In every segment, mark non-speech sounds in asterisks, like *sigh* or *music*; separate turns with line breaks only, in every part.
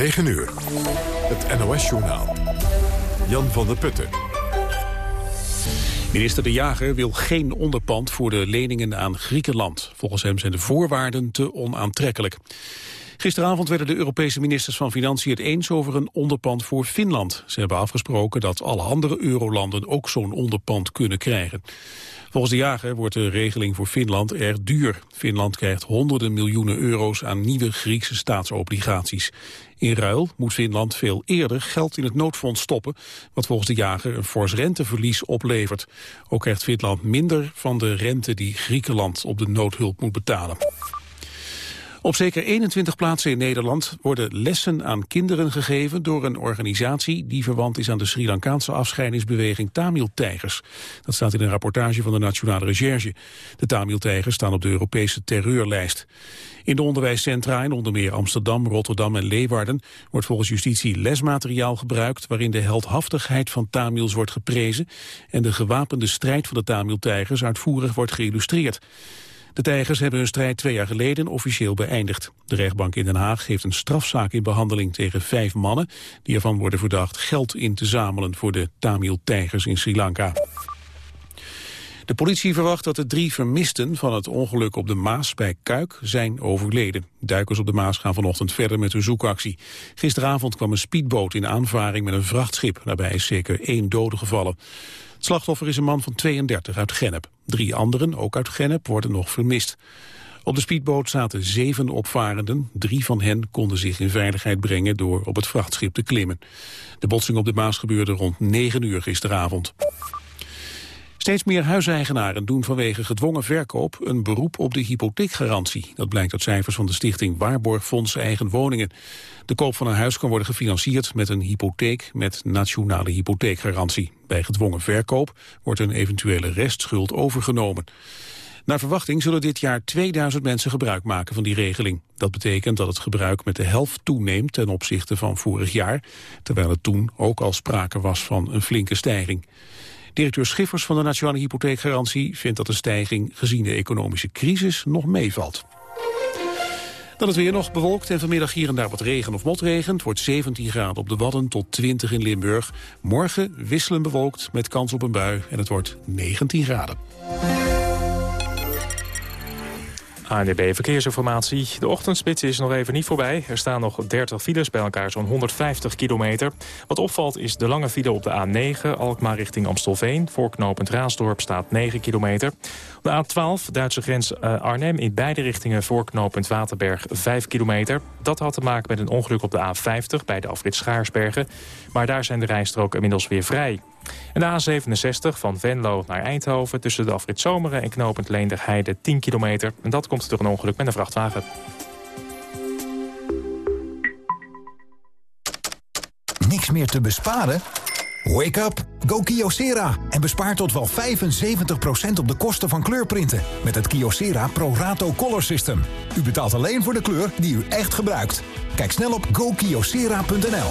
9 uur. Het NOS-journaal. Jan van der Putten.
Minister De Jager wil geen onderpand voor de leningen aan Griekenland. Volgens hem zijn de voorwaarden te onaantrekkelijk. Gisteravond werden de Europese ministers van Financiën het eens over een onderpand voor Finland. Ze hebben afgesproken dat alle andere eurolanden ook zo'n onderpand kunnen krijgen. Volgens de jager wordt de regeling voor Finland erg duur. Finland krijgt honderden miljoenen euro's aan nieuwe Griekse staatsobligaties. In ruil moet Finland veel eerder geld in het noodfonds stoppen... wat volgens de jager een fors renteverlies oplevert. Ook krijgt Finland minder van de rente die Griekenland op de noodhulp moet betalen. Op zeker 21 plaatsen in Nederland worden lessen aan kinderen gegeven door een organisatie die verwant is aan de Sri Lankaanse afscheidingsbeweging Tamil-tijgers. Dat staat in een rapportage van de Nationale Recherche. De Tamil-tijgers staan op de Europese terreurlijst. In de onderwijscentra in onder meer Amsterdam, Rotterdam en Leeuwarden wordt volgens justitie lesmateriaal gebruikt waarin de heldhaftigheid van Tamils wordt geprezen en de gewapende strijd van de Tamil-tijgers uitvoerig wordt geïllustreerd. De tijgers hebben hun strijd twee jaar geleden officieel beëindigd. De rechtbank in Den Haag heeft een strafzaak in behandeling tegen vijf mannen... die ervan worden verdacht geld in te zamelen voor de Tamil-tijgers in Sri Lanka. De politie verwacht dat de drie vermisten van het ongeluk op de Maas bij Kuik zijn overleden. Duikers op de Maas gaan vanochtend verder met hun zoekactie. Gisteravond kwam een speedboot in aanvaring met een vrachtschip. Daarbij is zeker één dode gevallen. Het slachtoffer is een man van 32 uit Gennep. Drie anderen, ook uit Gennep, worden nog vermist. Op de speedboot zaten zeven opvarenden. Drie van hen konden zich in veiligheid brengen door op het vrachtschip te klimmen. De botsing op de Maas gebeurde rond 9 uur gisteravond. Steeds meer huiseigenaren doen vanwege gedwongen verkoop een beroep op de hypotheekgarantie. Dat blijkt uit cijfers van de stichting Waarborgfonds Eigen Woningen. De koop van een huis kan worden gefinancierd met een hypotheek met nationale hypotheekgarantie. Bij gedwongen verkoop wordt een eventuele restschuld overgenomen. Naar verwachting zullen dit jaar 2000 mensen gebruik maken van die regeling. Dat betekent dat het gebruik met de helft toeneemt ten opzichte van vorig jaar, terwijl het toen ook al sprake was van een flinke stijging. Directeur Schiffers van de Nationale Hypotheekgarantie vindt dat de stijging gezien de economische crisis nog meevalt. Dan het weer nog bewolkt en vanmiddag hier en daar wat regen of motregen. Het wordt 17 graden op de Wadden tot 20 in Limburg. Morgen wisselen bewolkt met kans op een bui en het wordt 19 graden.
ANDB Verkeersinformatie. De ochtendspits is nog even niet voorbij. Er staan nog 30 files, bij elkaar zo'n 150 kilometer. Wat opvalt is de lange file op de A9, Alkmaar richting Amstelveen. Voor knooppunt Raasdorp staat 9 kilometer. Op de A12, Duitse grens uh, Arnhem, in beide richtingen voor knooppunt Waterberg 5 kilometer. Dat had te maken met een ongeluk op de A50 bij de afrit Schaarsbergen. Maar daar zijn de rijstroken inmiddels weer vrij. En de A67 van Venlo naar Eindhoven tussen de afrit Zomeren en knooppunt Leenderheide 10 kilometer. En dat komt door een ongeluk met een vrachtwagen.
Niks meer te besparen? Wake up! Go Kyocera en bespaar tot wel 75% op de kosten van kleurprinten met het Kyocera Pro Rato Color System. U betaalt alleen voor de kleur die u echt gebruikt. Kijk snel op gokyocera.nl.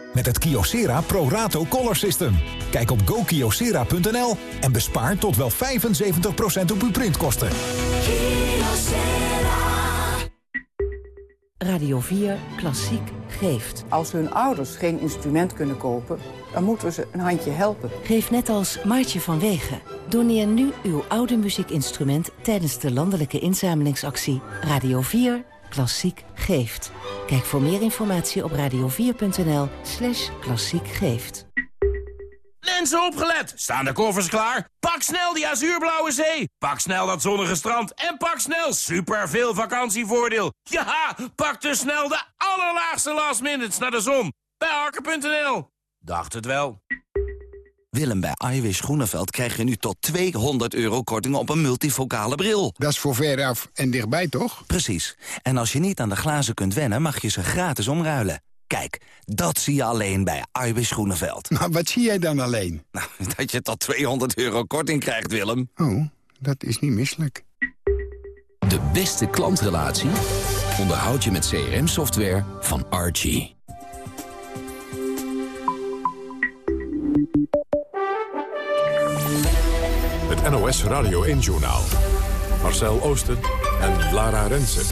Met het Kyocera Pro Rato Color System. Kijk op gokyocera.nl en bespaar tot wel 75% op uw printkosten.
Radio 4 Klassiek geeft.
Als hun ouders geen instrument kunnen kopen, dan moeten we ze een handje helpen.
Geef net als Maartje van Wegen. Doneer nu uw oude muziekinstrument tijdens de landelijke inzamelingsactie Radio 4 Klassiek geeft. Kijk voor meer informatie op radio4.nl slash klassiek geeft.
Mensen opgelet! Staan de koffers klaar? Pak snel die azuurblauwe zee! Pak snel dat zonnige strand! En pak snel super veel vakantievoordeel! Ja, pak dus snel de allerlaagste last minutes naar de zon! Bij harker.nl. Dacht het wel.
Willem, bij Iwis Groeneveld krijg je nu tot 200 euro korting op een multifocale bril.
Dat is voor veraf en dichtbij, toch?
Precies. En als je niet aan de glazen kunt wennen, mag je ze gratis omruilen. Kijk, dat zie je alleen bij Iwis Groeneveld.
Maar wat zie jij dan alleen?
Nou, *laughs* dat je tot 200 euro korting krijgt, Willem.
Oh, dat is niet misselijk.
De beste klantrelatie onderhoud je met CRM-software van Archie.
NOS Radio 1-journaal. Marcel Oosten en Lara Rensen.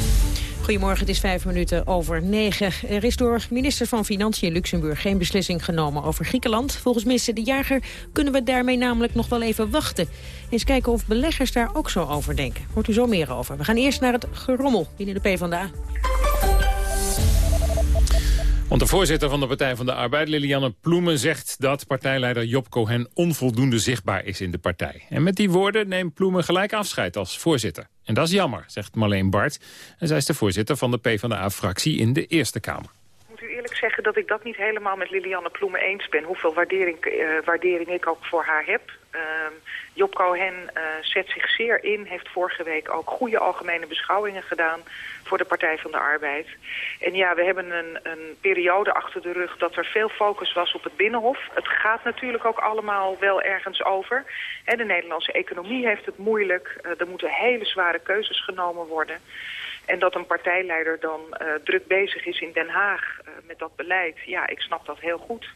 Goedemorgen, het is vijf minuten over negen. Er is door minister van Financiën in Luxemburg geen beslissing genomen over Griekenland. Volgens minister De Jager kunnen we daarmee namelijk nog wel even wachten. Eens kijken of beleggers daar ook zo over denken. Hoort u zo meer over. We gaan eerst naar het gerommel binnen de PvdA.
Want de voorzitter van de Partij van de Arbeid, Lilianne Ploemen... zegt dat partijleider Job Cohen onvoldoende zichtbaar is in de partij. En met die woorden neemt Ploemen gelijk afscheid als voorzitter. En dat is jammer, zegt Marleen Bart. En zij is de voorzitter van de PvdA-fractie in de Eerste Kamer
moet u eerlijk zeggen dat ik dat niet helemaal met Lilianne Ploemen eens ben. Hoeveel waardering, uh, waardering ik ook voor haar heb. Uh, Job Cohen uh, zet zich zeer in, heeft vorige week ook goede algemene beschouwingen gedaan voor de Partij van de Arbeid. En ja, we hebben een, een periode achter de rug dat er veel focus was op het Binnenhof. Het gaat natuurlijk ook allemaal wel ergens over. De Nederlandse economie heeft het moeilijk. Uh, er moeten hele zware keuzes genomen worden. En dat een partijleider dan uh, druk bezig is in Den Haag uh, met dat beleid, ja, ik snap dat heel goed.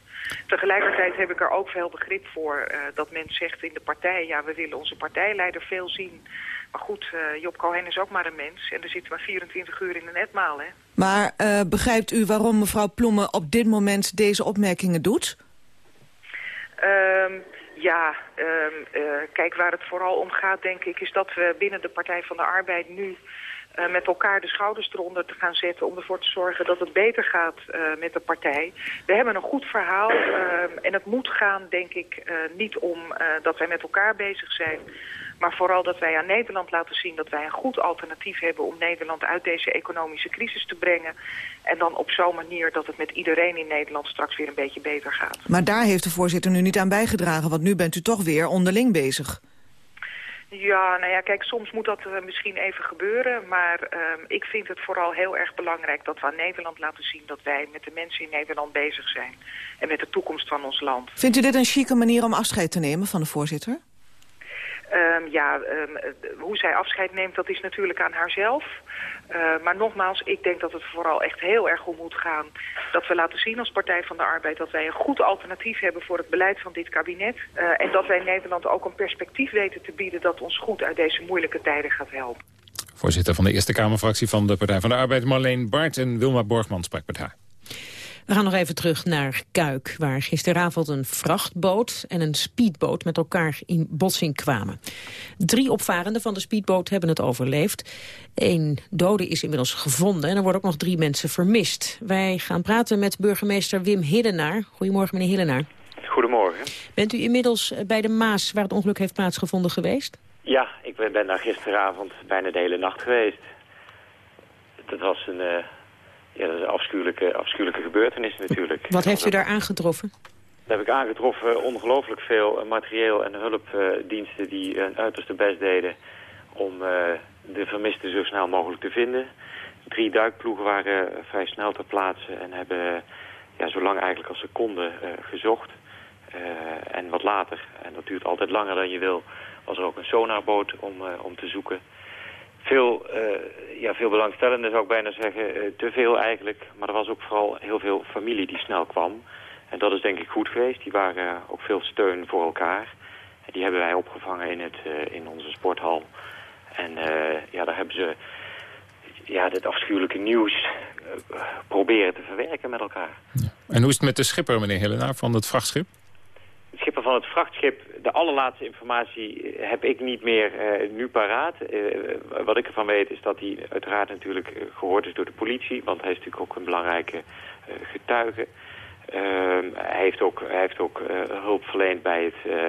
Tegelijkertijd heb ik er ook veel begrip voor uh, dat men zegt in de partij... ja, we willen onze partijleider veel zien. Maar goed, Job Cohen is ook maar een mens. En er zit maar 24 uur in de netmaal, hè.
Maar begrijpt u waarom mevrouw Ploemen op dit moment deze opmerkingen doet?
Um, ja, um, uh, kijk, waar het vooral om gaat, denk ik... is dat we binnen de Partij van de Arbeid nu... Uh, met elkaar de schouders eronder te gaan zetten... om ervoor te zorgen dat het beter gaat uh, met de partij. We hebben een goed verhaal uh, en het moet gaan, denk ik, niet om dat wij met elkaar bezig zijn... maar vooral dat wij aan Nederland laten zien dat wij een goed alternatief hebben... om Nederland uit deze economische crisis te brengen. En dan op zo'n manier dat het met iedereen in Nederland straks weer een beetje beter gaat.
Maar daar heeft de voorzitter nu niet aan bijgedragen... want nu bent u toch weer onderling bezig.
Ja, nou ja, kijk, soms moet dat uh, misschien even gebeuren. Maar uh, ik vind het vooral heel erg belangrijk dat we aan Nederland laten zien... dat wij met de mensen in Nederland bezig zijn. En met de toekomst van ons land.
Vindt u dit een chique manier om afscheid te nemen van de voorzitter?
Um, ja, um, hoe zij afscheid neemt, dat is natuurlijk aan haarzelf. Uh, maar nogmaals, ik denk dat het vooral echt heel erg om moet gaan... dat we laten zien als Partij van de Arbeid... dat wij een goed alternatief hebben voor het beleid van dit kabinet. Uh, en dat wij Nederland ook een perspectief weten te bieden... dat ons goed uit deze moeilijke tijden gaat helpen.
Voorzitter van de Eerste Kamerfractie van de Partij van de Arbeid... Marleen Bart en Wilma Borgman sprak met haar.
We gaan nog even terug naar Kuik, waar gisteravond een vrachtboot en een speedboot met elkaar in botsing kwamen. Drie opvarenden van de speedboot hebben het overleefd. Eén dode is inmiddels gevonden en er worden ook nog drie mensen vermist. Wij gaan praten met burgemeester Wim Hillenaar. Goedemorgen, meneer Hillenaar.
Goedemorgen.
Bent u inmiddels bij de Maas waar het ongeluk heeft plaatsgevonden geweest?
Ja, ik ben, daar gisteravond bijna de hele nacht geweest. Dat was een... Uh ja, dat is een afschuwelijke, afschuwelijke gebeurtenis natuurlijk.
Wat heeft u daar aangetroffen?
Daar heb ik aangetroffen ongelooflijk veel materieel en hulpdiensten die hun uiterste best deden om uh, de vermisten zo snel mogelijk te vinden. Drie duikploegen waren vrij snel ter plaatse en hebben ja, zo lang eigenlijk als ze konden gezocht. En wat later, en dat duurt altijd langer dan je wil, was er ook een sonarboot om, om te zoeken veel, uh, ja, veel belangstellenden zou ik bijna zeggen. Uh, te veel eigenlijk. Maar er was ook vooral heel veel familie die snel kwam. En dat is denk ik goed geweest. Die waren ook veel steun voor elkaar. En die hebben wij opgevangen in, het, in onze sporthal. En ja, daar hebben ze ja, dit afschuwelijke nieuws proberen te verwerken met elkaar.
Ja. En hoe is het met de schipper, meneer Helena, van het vrachtschip?
Schipper van het vrachtschip, de allerlaatste informatie heb ik niet meer uh, nu paraat. Uh, wat ik ervan weet is dat hij uiteraard natuurlijk gehoord is door de politie. Want hij is natuurlijk ook een belangrijke getuige. Ehm, hij heeft ook, hij heeft ook hulp verleend bij het,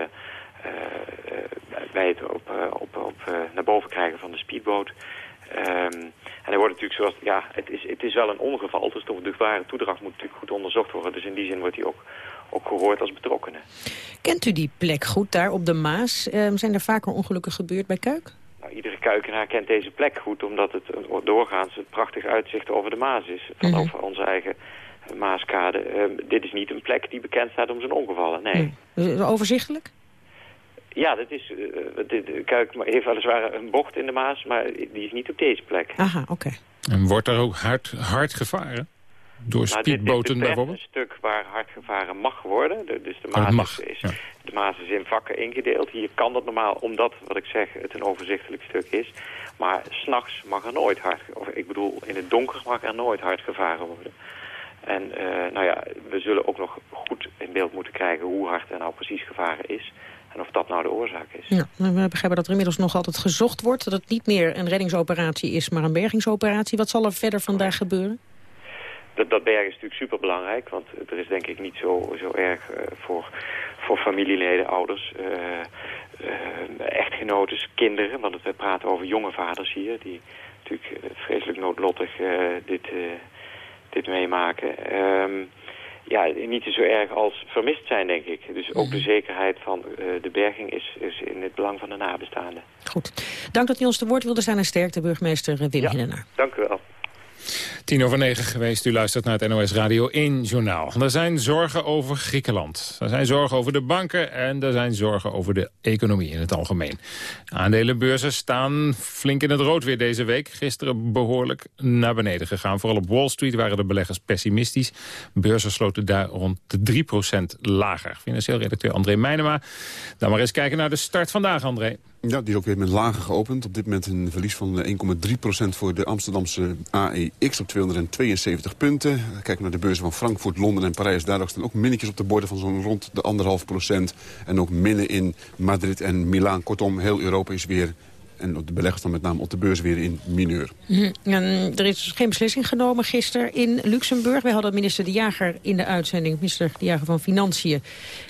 bij het op, op, op naar boven krijgen van de speedboot. Ehm, en er wordt natuurlijk zoals, ja, het is, het is wel een ongeval, dus de ware toedracht moet natuurlijk goed onderzocht worden. Dus in die zin wordt hij ook, ook gehoord als betrokkenen.
Kent u die plek goed daar op de Maas? Ehm, zijn er vaker ongelukken gebeurd bij Kuik?
Nou, iedere kuikenaar kent deze plek goed, omdat het een, doorgaans een prachtig uitzicht over de Maas is. Van
Mhm.
over onze eigen Maaskade. Ehm, dit is niet een plek die bekend staat om zijn ongevallen, nee.
Mhm. Overzichtelijk?
Ja, dat is, eh, de, de Kuik heeft weliswaar een bocht in de Maas, maar die is niet op deze plek.
Aha, oké.
En wordt er ook hard, hard gevaren? Door
Nou, dit- dit
speedboten
betreft
bijvoorbeeld?
een stuk waar hard gevaren mag worden. De- dus de
Oh,
Maas,
mag,
is,
ja.
de Maas is in vakken ingedeeld. Hier kan dat normaal, omdat, wat ik zeg, het een overzichtelijk stuk is. Maar s'nachts mag er nooit hard, of ik bedoel, in het donker mag er nooit hard gevaren worden. En eh, nou ja, we zullen ook nog goed in beeld moeten krijgen hoe hard er nou precies gevaren is. En of dat nou de oorzaak is.
Ja, we begrijpen dat er inmiddels nog altijd gezocht wordt. Dat het niet meer een reddingsoperatie is, maar een bergingsoperatie. Wat zal er verder vandaag gebeuren?
Dat, dat bergen is natuurlijk superbelangrijk, want er is denk ik niet zo, zo erg eh, voor, voor familieleden, ouders, eh, echtgenotes, kinderen. Want we praten over jonge vaders hier, die natuurlijk vreselijk noodlottig dit, dit meemaken. Ehm, ja, niet zo erg als vermist zijn, denk ik. Dus ook de zekerheid van de berging is, is in het belang van de nabestaanden.
Dank dat u ons te woord wilde zijn en sterkte, burgemeester Wim ja. Hinnenaar.
Dank u wel.
Tien over negen geweest. U luistert naar het NOS Radio 1 journaal. Er zijn zorgen over Griekenland. Er zijn zorgen over de banken en er zijn zorgen over de economie in het algemeen. Aandelenbeurzen staan flink in het rood weer deze week. Gisteren behoorlijk naar beneden gegaan. Vooral op Wall Street waren de beleggers pessimistisch. Beurzen sloten daar rond de 3% lager. Financieel redacteur André Meijnema. Dan maar eens kijken naar de start vandaag, André.
Ja, die is ook weer met lager geopend. Op dit moment een verlies van 1,3% voor de Amsterdamse AEX op 272 punten. Kijken naar de beurzen van Frankfurt, Londen en Parijs. Daar staan ook minnetjes op de borden van zo'n rond de anderhalf procent. En ook minnen in Madrid en Milaan. Kortom, heel Europa is weer... En de beleggers dan met name op de beurs weer in mineur.
En er is geen beslissing genomen gisteren in Luxemburg. We hadden minister De Jager in de uitzending, minister De Jager van Financiën.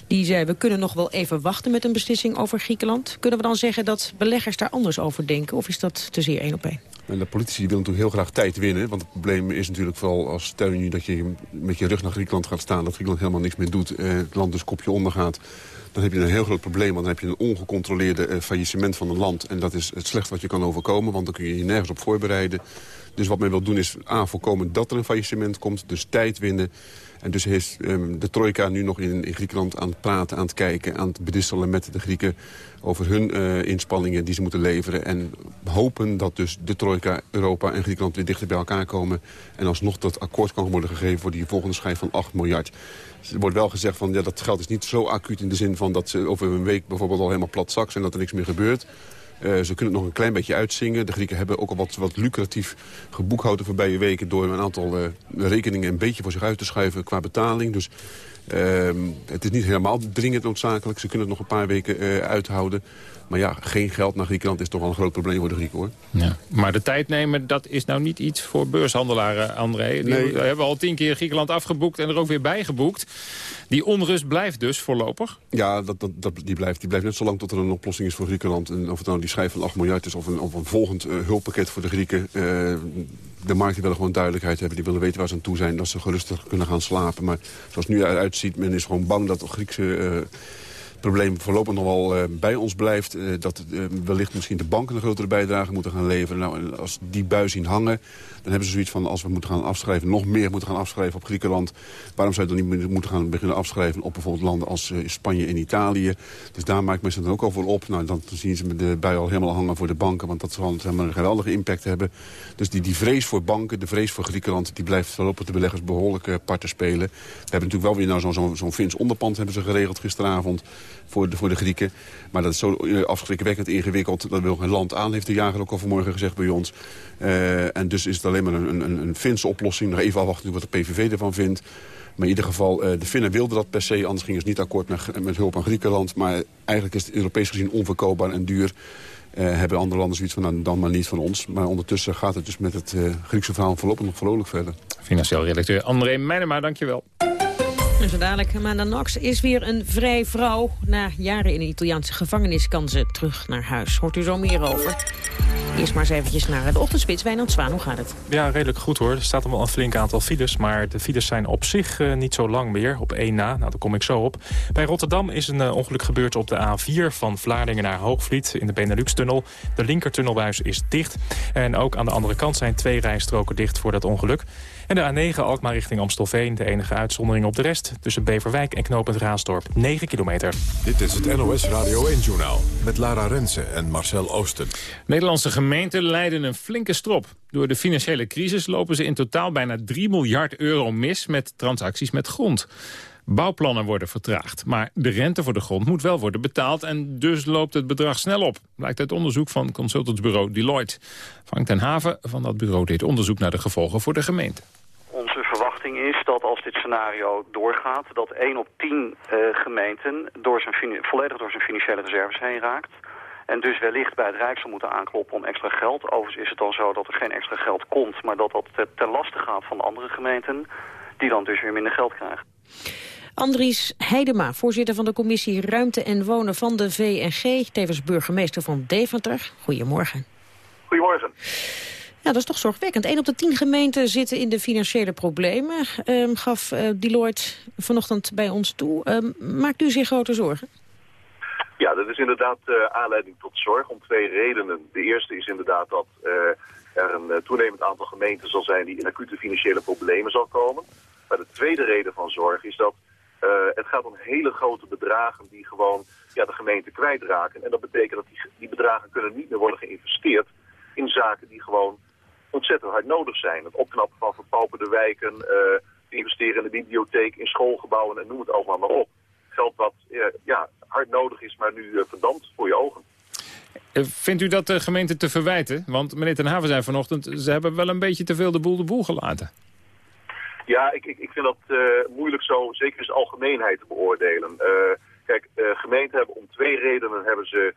Die zei, we kunnen nog wel even wachten met een beslissing over Griekenland. Kunnen we dan zeggen dat beleggers daar anders over denken? Of is dat te zeer één op één?
En de politici willen natuurlijk heel graag tijd winnen. Want het probleem is natuurlijk vooral als stel je nu dat je met je rug naar Griekenland gaat staan... dat Griekenland helemaal niks meer doet, eh, het land dus kopje onder gaat... dan heb je een heel groot probleem. Want dan heb je een ongecontroleerde eh, faillissement van een land. En dat is het slecht wat je kan overkomen, want dan kun je je nergens op voorbereiden. Dus wat men wil doen is A, voorkomen dat er een faillissement komt. Dus tijd winnen. En dus is um, de trojka nu nog in, Griekenland aan het praten, aan het kijken... aan het bedisselen met de Grieken over hun uh, inspanningen die ze moeten leveren. En hopen dat dus de trojka, Europa en Griekenland weer dichter bij elkaar komen. En alsnog dat akkoord kan worden gegeven voor die volgende schijf van 8 miljard. Er wordt wel gezegd van ja, dat geld is niet zo acuut in de zin van dat ze over een week bijvoorbeeld al helemaal plat zak zijn en dat er niks meer gebeurt. Uh, ze kunnen het nog een klein beetje uitzingen. De Grieken hebben ook al wat, wat lucratief geboekhoud de voorbije weken... door een aantal uh, rekeningen een beetje voor zich uit te schuiven qua betaling. Dus uh, het is niet helemaal dringend noodzakelijk. Ze kunnen het nog een paar weken uh, uithouden. Maar ja, geen geld naar Griekenland is toch wel een groot probleem voor de Grieken, hoor.
Ja. Maar de tijd nemen, dat is nou niet iets voor beurshandelaren, André. Die
Nee.
hebben al tien keer Griekenland afgeboekt en er ook weer bijgeboekt. Die onrust blijft dus voorlopig?
Ja, dat, dat, dat, die, blijft, die blijft net zo lang tot er een oplossing is voor Griekenland. En of het nou die schijf van 8 miljard is of een, of een volgend uh, hulppakket voor de Grieken. Uh, de markt die willen gewoon duidelijkheid hebben. Die willen weten waar ze aan toe zijn. Dat ze gerustig kunnen gaan slapen. Maar zoals het nu uitziet, men is gewoon bang dat de Griekse... Uh, probleem voorlopig nog wel uh, bij ons blijft. Uh, dat uh, wellicht misschien de banken een grotere bijdrage moeten gaan leveren. Nou, als die buis zien hangen, dan hebben ze zoiets van... als we moeten gaan afschrijven, nog meer moeten gaan afschrijven op Griekenland... waarom zou je dan niet moeten gaan beginnen afschrijven... op bijvoorbeeld landen als Spanje en Italië. Dus daar maakt men zich dan ook voor op. Nou, dan zien ze de bui al helemaal hangen voor de banken... want dat zal een geweldige impact hebben. Dus die, die vrees voor banken, de vrees voor Griekenland... die blijft voorlopig de beleggers behoorlijk parten spelen. We hebben natuurlijk wel weer nou zo'n zo, zo Fins onderpand hebben ze geregeld gisteravond voor de, voor de Grieken. Maar dat is zo afschrikwekkend ingewikkeld. Dat wil geen land aan, heeft de jager ook al vanmorgen gezegd bij ons. Uh, en dus is het alleen maar een, een, een Finse oplossing. Nog even afwachten wat de PVV ervan vindt. Maar in ieder geval, uh, de Finnen wilden dat per se. Anders gingen ze niet akkoord met, hulp aan Griekenland. Maar eigenlijk is het Europees gezien onverkoopbaar en duur. Hebben andere landen zoiets van, nou, dan maar niet van ons. Maar ondertussen gaat het dus met het Griekse verhaal voorlopig nog vrolijk verder.
Financieel redacteur André Meijnema, dankjewel.
En zo dadelijk, Amanda Knox is weer een vrij vrouw. Na jaren in een Italiaanse gevangenis kan ze terug naar huis. Hoort u zo meer over. Eerst maar eens eventjes naar de ochtendspits. Wijnand Zwaan, hoe gaat het?
Ja, redelijk goed hoor. Er staat wel een flink aantal files, maar de files zijn op zich uh, niet zo lang meer. Op één na, nou daar kom ik zo op. Bij Rotterdam is een uh, ongeluk gebeurd op de A4 van Vlaardingen naar Hoogvliet in de Benelux-tunnel. De linkertunnelbuis is dicht. En ook aan de andere kant zijn twee rijstroken dicht voor dat ongeluk. En de A9 Alkmaar richting Amstelveen, de enige uitzondering op de rest. Tussen Beverwijk en Knopend Raasdorp, 9 kilometer.
Dit is het NOS Radio 1-journaal met Lara Rensen en Marcel Oosten.
Nederlandse gemeenten leiden een flinke strop. Door de financiële crisis lopen ze in totaal bijna 3 miljard euro mis... met transacties met grond. Bouwplannen worden vertraagd, maar de rente voor de grond moet wel worden betaald... en dus loopt het bedrag snel op, blijkt uit onderzoek van consultantsbureau Deloitte. Frank ten Haven van dat bureau deed onderzoek naar de gevolgen voor de gemeente.
Onze verwachting is dat als dit scenario doorgaat... dat 1 op 10 uh, gemeenten door zijn volledig door zijn financiële reserves heen raakt... En dus wellicht bij het Rijk zal moeten aankloppen om extra geld. Overigens is het dan zo dat er geen extra geld komt... maar dat dat ten laste gaat van de andere gemeenten... die dan dus weer minder geld krijgen.
Andries Heidema, voorzitter van de commissie Ruimte en Wonen van de VNG... tevens burgemeester van Deventer. Goedemorgen.
Goedemorgen.
Ja, dat is toch zorgwekkend. 1 op de 10 gemeenten zitten in de financiële problemen. Um, gaf uh, Deloitte vanochtend bij ons toe. Um, maakt u zich grote zorgen?
Ja, dat is inderdaad uh, aanleiding tot zorg om twee redenen. De eerste is inderdaad dat uh, er een toenemend aantal gemeenten zal zijn... die in acute financiële problemen zal komen. Maar de tweede reden van zorg is dat uh, het gaat om hele grote bedragen die gewoon ja, de gemeente kwijtraken. En dat betekent dat die, die bedragen kunnen niet meer worden geïnvesteerd in zaken die gewoon ontzettend hard nodig zijn. Het opknappen van verpauperde wijken, uh, investeren in de bibliotheek, in schoolgebouwen en noem het allemaal maar op. Geld wat uh, ja, hard nodig is, maar nu verdampt voor je ogen.
Vindt u dat de gemeente te verwijten? Want meneer Ten Haven zei vanochtend, ze hebben wel een beetje te veel de boel de boel gelaten.
Ja, ik, ik, ik vind dat uh, moeilijk zo, zeker in algemeenheid, te beoordelen. Uh, kijk, uh, gemeenten hebben om twee redenen hebben ze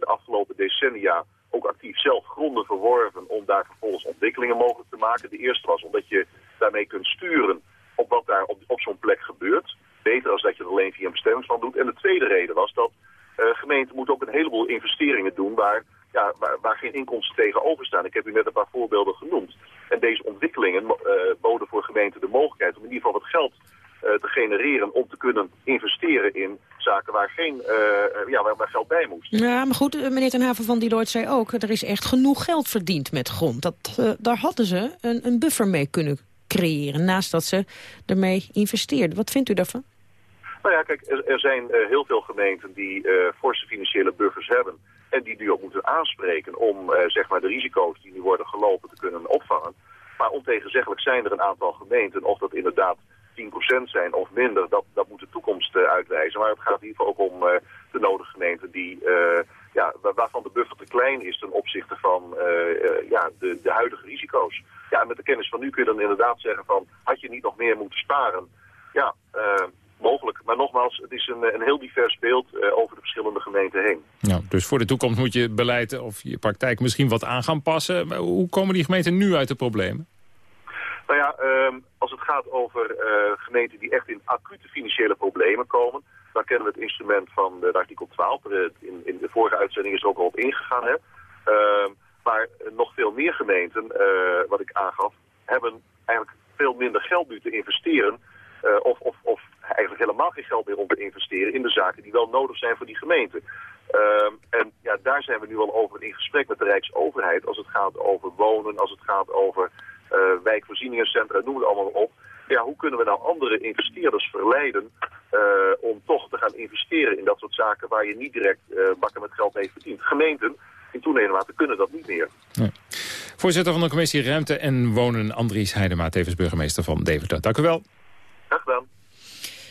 de afgelopen decennia ook actief zelf gronden verworven om daar vervolgens ontwikkelingen mogelijk te maken. De eerste was omdat je daarmee kunt sturen op wat daar op, op zo'n plek gebeurt. Beter als dat je het alleen via een bestemmingsplan doet. En de tweede reden was dat gemeenten moeten ook een heleboel investeringen doen waar ja, waar, waar, geen inkomsten tegenover staan. Ik heb u net een paar voorbeelden genoemd. En deze ontwikkelingen uh, boden voor gemeenten de mogelijkheid om in ieder geval wat geld uh, te genereren om te kunnen investeren in zaken waar, geen, uh, ja, waar, waar, geld bij moest.
Ja, maar goed, meneer Ten Haven van Deloitte zei ook... er is echt genoeg geld verdiend met grond. Dat, daar hadden ze een, een buffer mee kunnen creëren... naast dat ze ermee investeerden. Wat vindt u daarvan?
Nou ja, kijk, er, er zijn heel veel gemeenten die forse financiële buffers hebben... En die nu ook moeten aanspreken om uh, zeg maar de risico's die nu worden gelopen te kunnen opvangen. Maar ontegenzeggelijk zijn er een aantal gemeenten, of dat inderdaad 10% zijn of minder, dat, dat moet de toekomst uh, uitwijzen. Maar het gaat in ieder geval ook om uh, de nodige gemeenten die, ja, waarvan de buffer te klein is ten opzichte van ja, de, de huidige risico's. Ja, en met de kennis van nu kun je dan inderdaad zeggen van, had je niet nog meer moeten sparen? Ja, mogelijk. Maar nogmaals, het is een, een heel divers beeld uh, over de verschillende gemeenten heen.
Ja, dus voor de toekomst moet je beleid of je praktijk misschien wat aan gaan passen. Maar hoe komen die gemeenten nu uit de problemen?
Nou ja, um, als het gaat over uh, gemeenten die echt in acute financiële problemen komen... dan kennen we het instrument van de, de artikel 12. De, in, in, de vorige uitzending is er ook al op ingegaan. Hè? Uh, maar nog veel meer gemeenten, uh, wat ik aangaf, hebben eigenlijk veel minder geld nu te investeren... of, of, of eigenlijk helemaal geen geld meer om te investeren in de zaken die wel nodig zijn voor die gemeente. Uh, en ja, daar zijn we nu al over in gesprek met de Rijksoverheid als het gaat over wonen, als het gaat over uh, wijkvoorzieningencentra, noem het allemaal op. Ja, hoe kunnen we nou andere investeerders verleiden uh, om toch te gaan investeren in dat soort zaken waar je niet direct bakken met geld mee verdient? Gemeenten in toenemende mate kunnen dat niet meer.
Voorzitter van de commissie Ruimte en Wonen, Andries Heidema, tevens burgemeester van Deventer. Dank u wel.
Graag gedaan.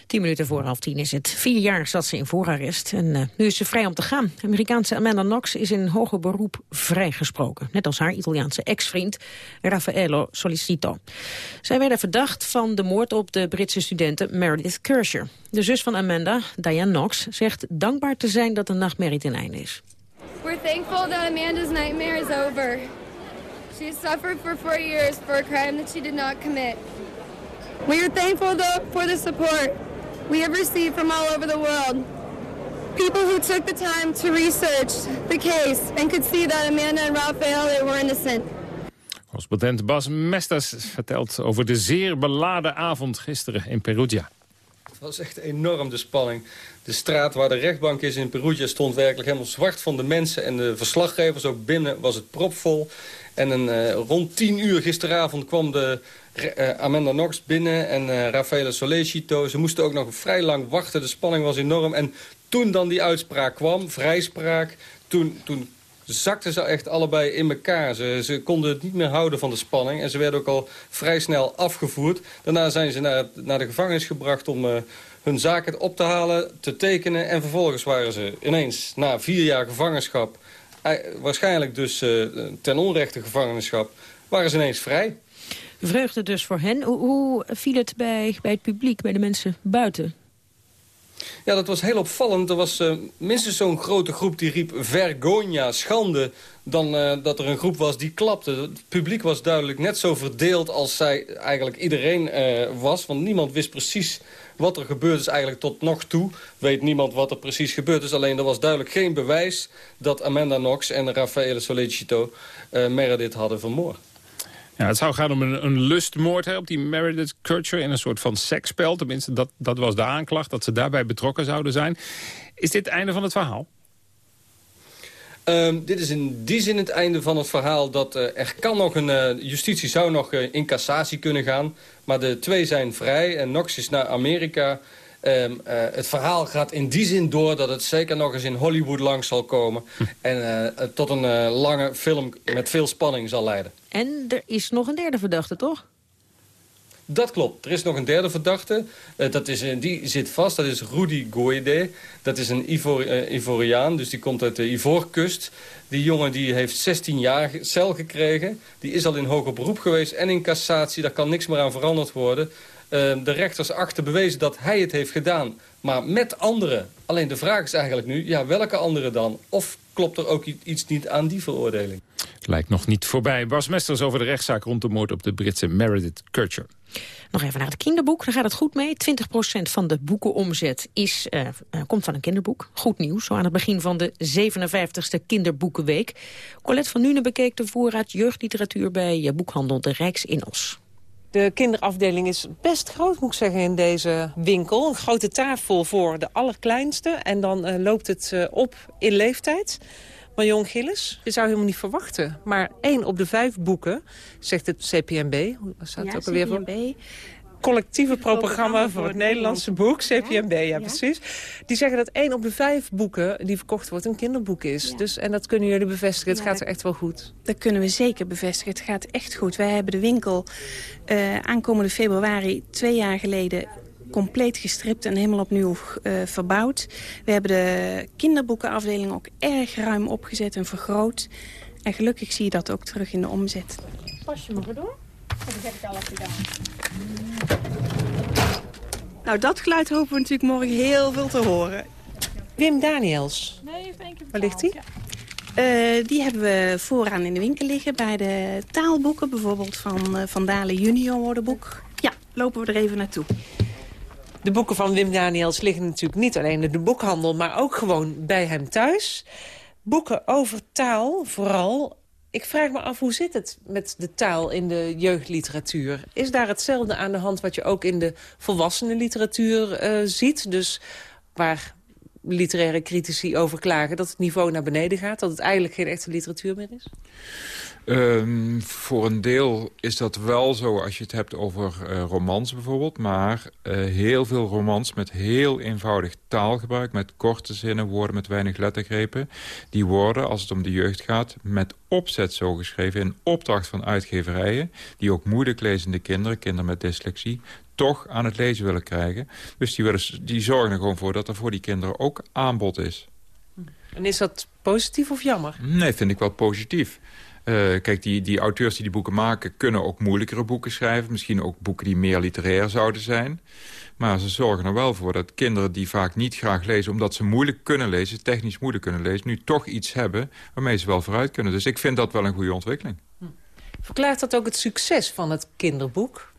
Tien minuten voor half tien is het. Vier jaar zat ze in voorarrest en uh, nu is ze vrij om te gaan. Amerikaanse Amanda Knox is in hoger beroep vrijgesproken. Net als haar Italiaanse ex-vriend Raffaello Solicito. Zij werden verdacht van de moord op de Britse studenten Meredith Kersher. De zus van Amanda, Diane Knox, zegt dankbaar te zijn dat de nachtmerrie ten einde is.
We're thankful that Amanda's nightmare is over. She suffered for four years for a crime that she did not commit. We are thankful though for the support we have received from all over the world. people who took the time to research the case and could see that Amanda and Raphael they were innocent.
Correspondent Bas Mesters vertelt over de zeer beladen avond gisteren in Perugia.
Het was echt enorm, de spanning. De straat waar de rechtbank is in Perugia stond werkelijk helemaal zwart van de mensen. En de verslaggevers, ook binnen, was het propvol. En een, uh, rond tien uur gisteravond kwam de uh, Amanda Knox binnen en uh, Rafaela Solecito. Ze moesten ook nog vrij lang wachten. De spanning was enorm. En toen dan die uitspraak kwam, vrijspraak... toen, toen zakten ze echt allebei in elkaar. Ze, ze konden het niet meer houden van de spanning. En ze werden ook al vrij snel afgevoerd. Daarna zijn ze naar, naar de gevangenis gebracht om uh, hun zaken op te halen, te tekenen. En vervolgens waren ze ineens na vier jaar gevangenschap... waarschijnlijk dus ten onrechte gevangenschap... waren ze ineens vrij.
Vreugde dus voor hen. Hoe, viel het bij, bij het publiek, bij de mensen buiten?
Ja, dat was heel opvallend. Er was uh, minstens zo'n grote groep die riep vergonia, schande... dan uh, dat er een groep was die klapte. Het publiek was duidelijk net zo verdeeld als zij eigenlijk iedereen uh, was. Want niemand wist precies wat er gebeurd is eigenlijk tot nog toe. Weet niemand wat er precies gebeurd is. Alleen er was duidelijk geen bewijs dat Amanda Knox en Raffaele Solicito Meredith hadden vermoord.
Ja, het zou gaan om een, een lustmoord hè, op die Meredith Kircher in een soort van seksspel. Tenminste, dat, dat was de aanklacht, dat ze daarbij betrokken zouden zijn. Is dit het einde van het verhaal?
Um, dit is in die zin het einde van het verhaal dat uh, er kan nog een... Uh, justitie zou nog uh, in cassatie kunnen gaan. Maar de twee zijn vrij en Knox is naar Amerika. Um, het verhaal gaat in die zin door dat het zeker nog eens in Hollywood langs zal komen. En tot een lange film met veel spanning zal leiden.
En er is nog een derde verdachte, toch?
Dat klopt. Er is nog een derde verdachte. Uh, dat is, uh, die zit vast. Dat is Rudy Goede. Dat is een Ivor, uh, Ivoriaan, dus die komt uit de Ivoorkust. Die jongen die heeft 16 jaar cel gekregen. Die is al in hoger beroep geweest en in cassatie. Daar kan niks meer aan veranderd worden. De rechters achter bewezen dat hij het heeft gedaan. Maar met anderen. Alleen de vraag is eigenlijk nu, ja, welke anderen dan? Of klopt er ook iets niet aan die veroordeling?
Lijkt nog niet voorbij. Bas Mesters over de rechtszaak rond de moord op de Britse Meredith Kircher.
Nog even naar het kinderboek, daar gaat het goed mee. 20% van de boekenomzet is, uh, komt van een kinderboek. Goed nieuws, zo aan het begin van de 57ste kinderboekenweek. Colette van Nuenen bekeek de voorraad jeugdliteratuur bij boekhandel De Rijks in Os.
De kinderafdeling is best groot, moet ik zeggen, in deze winkel. Een grote tafel voor de allerkleinste. En dan uh, loopt het uh, op in leeftijd. Marion Gillis, je zou helemaal niet verwachten. Maar één op de vijf boeken, zegt het CPMB. Hoe staat het
ja,
ook alweer
CPMB.
voor? Collectieve programma voor het Nederlandse boek, CPMB, ja, ja, precies. Die zeggen dat één op de vijf boeken die verkocht wordt een kinderboek is. Ja. Dus, en dat kunnen jullie bevestigen, het ja, gaat er echt wel goed.
Dat kunnen we zeker bevestigen, het gaat echt goed. Wij hebben de winkel uh, aankomende februari twee jaar geleden compleet gestript en helemaal opnieuw uh, verbouwd. We hebben de kinderboekenafdeling ook erg ruim opgezet en vergroot. En gelukkig zie je dat ook terug in de omzet.
Pas je me door? Dat heb ik al gedaan.
Nou, dat geluid hopen we natuurlijk morgen heel veel te horen.
Wim Daniels.
Nee, heeft één keer
Waar ligt die?
Uh, die hebben we vooraan in de winkel liggen bij de taalboeken. Bijvoorbeeld van uh, Van Dalen Junior woordenboek. Ja, lopen we er even naartoe.
De boeken van Wim Daniels liggen natuurlijk niet alleen in de boekhandel... maar ook gewoon bij hem thuis. Boeken over taal, vooral. Ik vraag me af, hoe zit het met de taal in de jeugdliteratuur? Is daar hetzelfde aan de hand wat je ook in de volwassenenliteratuur uh, ziet? Dus waar literaire critici over klagen dat het niveau naar beneden gaat... dat het eigenlijk geen echte literatuur meer is?
Um, voor een deel is dat wel zo als je het hebt over uh, romans bijvoorbeeld. Maar uh, heel veel romans met heel eenvoudig taalgebruik... met korte zinnen, woorden met weinig lettergrepen... die worden, als het om de jeugd gaat, met opzet zo geschreven... in opdracht van uitgeverijen... die ook moeilijk lezende kinderen, kinderen met dyslexie... toch aan het lezen willen krijgen. Dus die, willen, die zorgen er gewoon voor dat er voor die kinderen ook aanbod is.
En is dat positief of jammer?
Nee, vind ik wel positief. Uh, kijk, die, die auteurs die die boeken maken... kunnen ook moeilijkere boeken schrijven. Misschien ook boeken die meer literair zouden zijn. Maar ze zorgen er wel voor dat kinderen die vaak niet graag lezen... omdat ze moeilijk kunnen lezen, technisch moeilijk kunnen lezen... nu toch iets hebben waarmee ze wel vooruit kunnen. Dus ik vind dat wel een goede ontwikkeling.
Verklaart dat ook het succes van het kinderboek?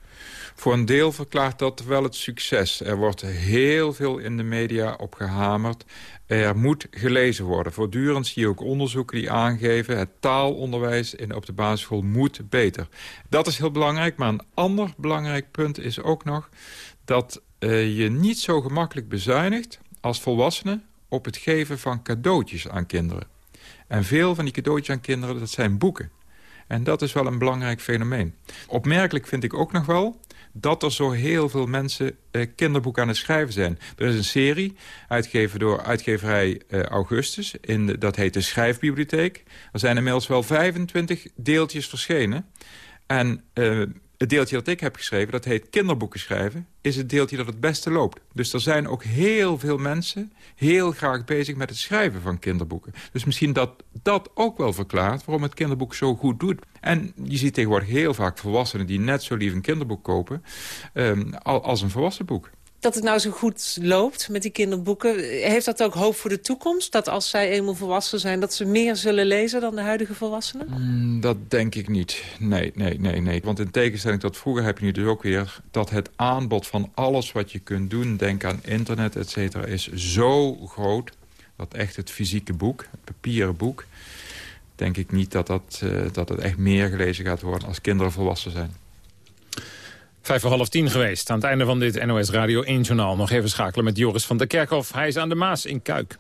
Voor een deel verklaart dat wel het succes. Er wordt heel veel in de media op gehamerd. Er moet gelezen worden. Voortdurend zie je ook onderzoeken die aangeven... het taalonderwijs in, op de basisschool moet beter. Dat is heel belangrijk, maar een ander belangrijk punt is ook nog... dat uh, je niet zo gemakkelijk bezuinigt als volwassenen... op het geven van cadeautjes aan kinderen. En veel van die cadeautjes aan kinderen, dat zijn boeken. En dat is wel een belangrijk fenomeen. Opmerkelijk vind ik ook nog wel dat er zo heel veel mensen eh, kinderboeken aan het schrijven zijn. Er is een serie, uitgegeven door uitgeverij eh, Augustus. In dat heet de Schrijfbibliotheek. Er zijn inmiddels wel 25 deeltjes verschenen. En uh, het deeltje dat ik heb geschreven, dat heet kinderboeken schrijven... is het deeltje dat het beste loopt. Dus er zijn ook heel veel mensen heel graag bezig met het schrijven van kinderboeken. Dus misschien dat dat ook wel verklaart waarom het kinderboek zo goed doet. En je ziet tegenwoordig heel vaak volwassenen die net zo lief een kinderboek kopen... Um, als een volwassen boek
dat het nou zo goed loopt met die kinderboeken. Heeft dat ook hoop voor de toekomst? Dat als zij eenmaal volwassen zijn... dat ze meer zullen lezen dan de huidige volwassenen?
Mm, dat denk ik niet. Nee, nee, nee, nee. Want in tegenstelling tot vroeger heb je nu dus ook weer... dat het aanbod van alles wat je kunt doen... denk aan internet, et cetera, is zo groot... dat echt het fysieke boek, het papieren boek... denk ik niet dat, dat, uh, dat het echt meer gelezen gaat worden... als kinderen volwassen zijn.
Vijf voor half tien geweest. Aan het einde van dit NOS Radio 1 journaal. Nog even schakelen met Joris van der Kerkhof. Hij is aan de Maas in Kuik.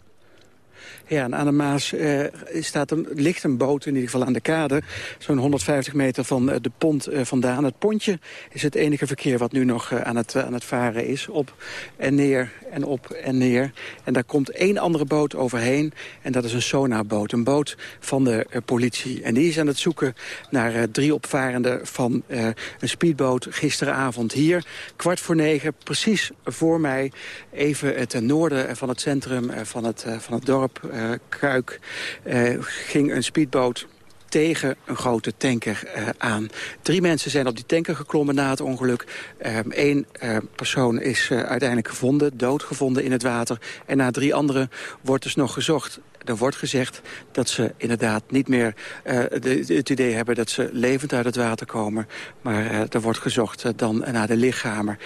Ja, en aan de Maas uh, staat een, ligt een boot, in ieder geval aan de kade. Zo'n 150 meter van uh, de pont uh, vandaan. Het pontje is het enige verkeer wat nu nog aan, het, aan het varen is. Op en neer en op en neer. En daar komt één andere boot overheen. En dat is een sonarboot. Een boot van de politie. En die is aan het zoeken naar drie opvarenden van een speedboot gisteravond hier. Kwart voor negen, precies voor mij. Even het noorden van het centrum van het, van het dorp uh, Kuik uh, ging een speedboot tegen een grote tanker uh, aan. Drie mensen zijn op die tanker geklommen na het ongeluk. Eén uh, persoon is uiteindelijk gevonden, doodgevonden in het water. En na drie anderen wordt dus nog gezocht. Er wordt gezegd dat ze inderdaad niet meer de, het idee hebben... dat ze levend uit het water komen. Maar er wordt gezocht dan naar de lichamen.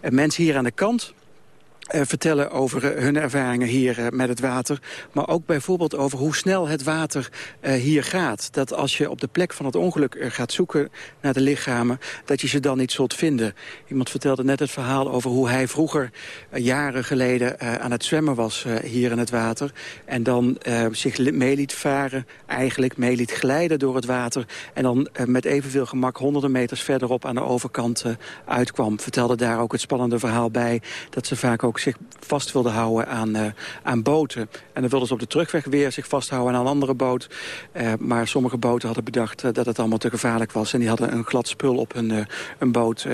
mensen hier aan de kant uh, vertellen over uh, hun ervaringen hier uh, met het water. Maar ook bijvoorbeeld over hoe snel het water hier gaat. Dat als je op de plek van het ongeluk gaat zoeken naar de lichamen... dat je ze dan niet zult vinden. Iemand vertelde net het verhaal over hoe hij vroeger... jaren geleden aan het zwemmen was hier in het water. En dan zich mee liet varen, eigenlijk mee liet glijden door het water. En dan met evenveel gemak honderden meters verderop aan de overkant uitkwam. Vertelde daar ook het spannende verhaal bij... dat ze vaak ook zich vast wilden houden aan, uh, aan boten. En dan wilden ze op de terugweg weer zich vasthouden aan een andere boot. Uh, maar sommige boten hadden bedacht uh, dat het allemaal te gevaarlijk was. En die hadden een glad spul op hun, een boot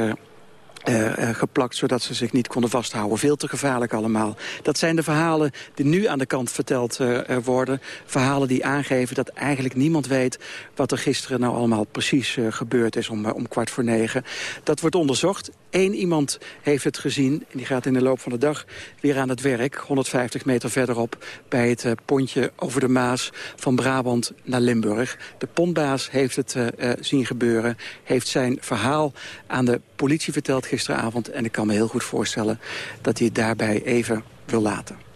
geplakt, zodat ze zich niet konden vasthouden. Veel te gevaarlijk allemaal. Dat zijn de verhalen die nu aan de kant verteld worden. Verhalen die aangeven dat eigenlijk niemand weet... wat er gisteren nou allemaal precies gebeurd is om, om kwart voor negen. Dat wordt onderzocht. Eén iemand heeft het gezien. En die gaat in de loop van de dag weer aan het werk. 150 meter verderop bij het pontje over de Maas van Brabant naar Limburg. De pontbaas heeft het zien gebeuren. Heeft zijn verhaal aan de politie verteld gisteravond. En ik kan me heel goed voorstellen dat hij het daarbij even wil laten.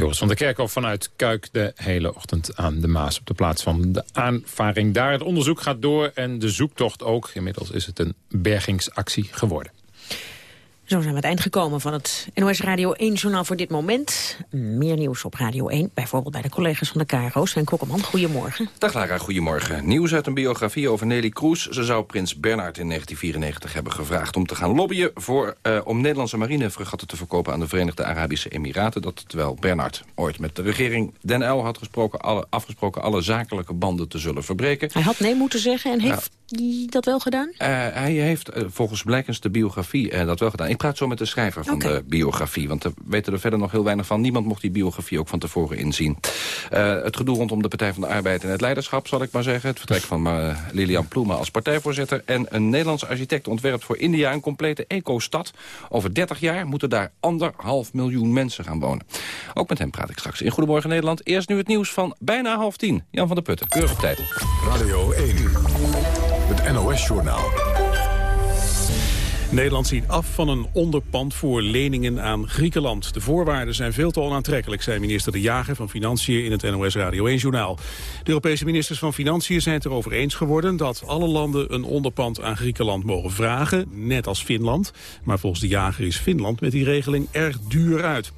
Joris van der Kerkhoff vanuit Kuik de hele ochtend aan de Maas... op de plaats van de aanvaring daar. Het onderzoek gaat door en de zoektocht ook. Inmiddels is het een bergingsactie geworden.
Zo zijn we aan het eind gekomen van het NOS Radio 1-journaal voor dit moment. Meer nieuws op Radio 1, bijvoorbeeld bij de collega's van de KRO. Sven Kokkelman, goedemorgen.
Dag Lara, goedemorgen. Nieuws uit een biografie over Nelly Kroes. Ze zou prins Bernhard in 1994 hebben gevraagd om te gaan lobbyen... Voor, uh, om Nederlandse marinefregatten te verkopen aan de Verenigde Arabische Emiraten. Dat terwijl Bernhard ooit met de regering Den El had gesproken, alle, afgesproken... alle zakelijke banden te zullen verbreken.
Hij had nee moeten zeggen en heeft dat wel gedaan? Uh,
hij heeft uh, volgens blijkens de biografie dat wel gedaan. Ik praat zo met de schrijver van de biografie. Want we weten er verder nog heel weinig van. Niemand mocht die biografie ook van tevoren inzien. Uh, het gedoe rondom de Partij van de Arbeid en het leiderschap, zal ik maar zeggen. Het vertrek van uh, Lilian Ploemen als partijvoorzitter. En een Nederlandse architect ontwerpt voor India een complete eco-stad. Over 30 jaar moeten daar anderhalf miljoen mensen gaan wonen. Ook met hem praat ik straks in Goedemorgen Nederland. Eerst nu het nieuws van bijna half tien. Jan van der Putten, keurig op tijd.
Radio 1, het NOS-journaal.
Nederland ziet af van een onderpand voor leningen aan Griekenland. De voorwaarden zijn veel te onaantrekkelijk, zei minister De Jager van Financiën in het NOS Radio 1-journaal. De Europese ministers van Financiën zijn het erover eens geworden dat alle landen een onderpand aan Griekenland mogen vragen, net als Finland. Maar volgens De Jager is Finland met die regeling erg duur uit.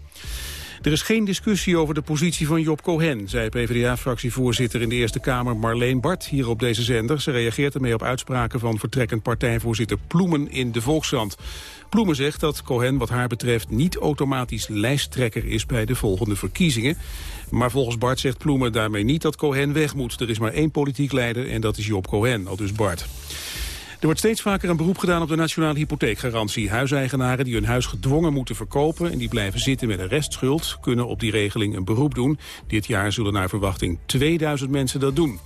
Er is geen discussie over de positie van Job Cohen, zei PvdA-fractievoorzitter in de Eerste Kamer Marleen Bart hier op deze zender. Ze reageert ermee op uitspraken van vertrekkend partijvoorzitter Ploemen in de Volkskrant. Ploemen zegt dat Cohen wat haar betreft niet automatisch lijsttrekker is bij de volgende verkiezingen. Maar volgens Bart zegt Ploemen daarmee niet dat Cohen weg moet. Er is maar één politiek leider en dat is Job Cohen, al dus Bart. Er wordt steeds vaker een beroep gedaan op de nationale hypotheekgarantie. Huiseigenaren die hun huis gedwongen moeten verkopen... en die blijven zitten met een restschuld... kunnen op die regeling een beroep doen. Dit jaar zullen naar verwachting 2000 mensen dat doen.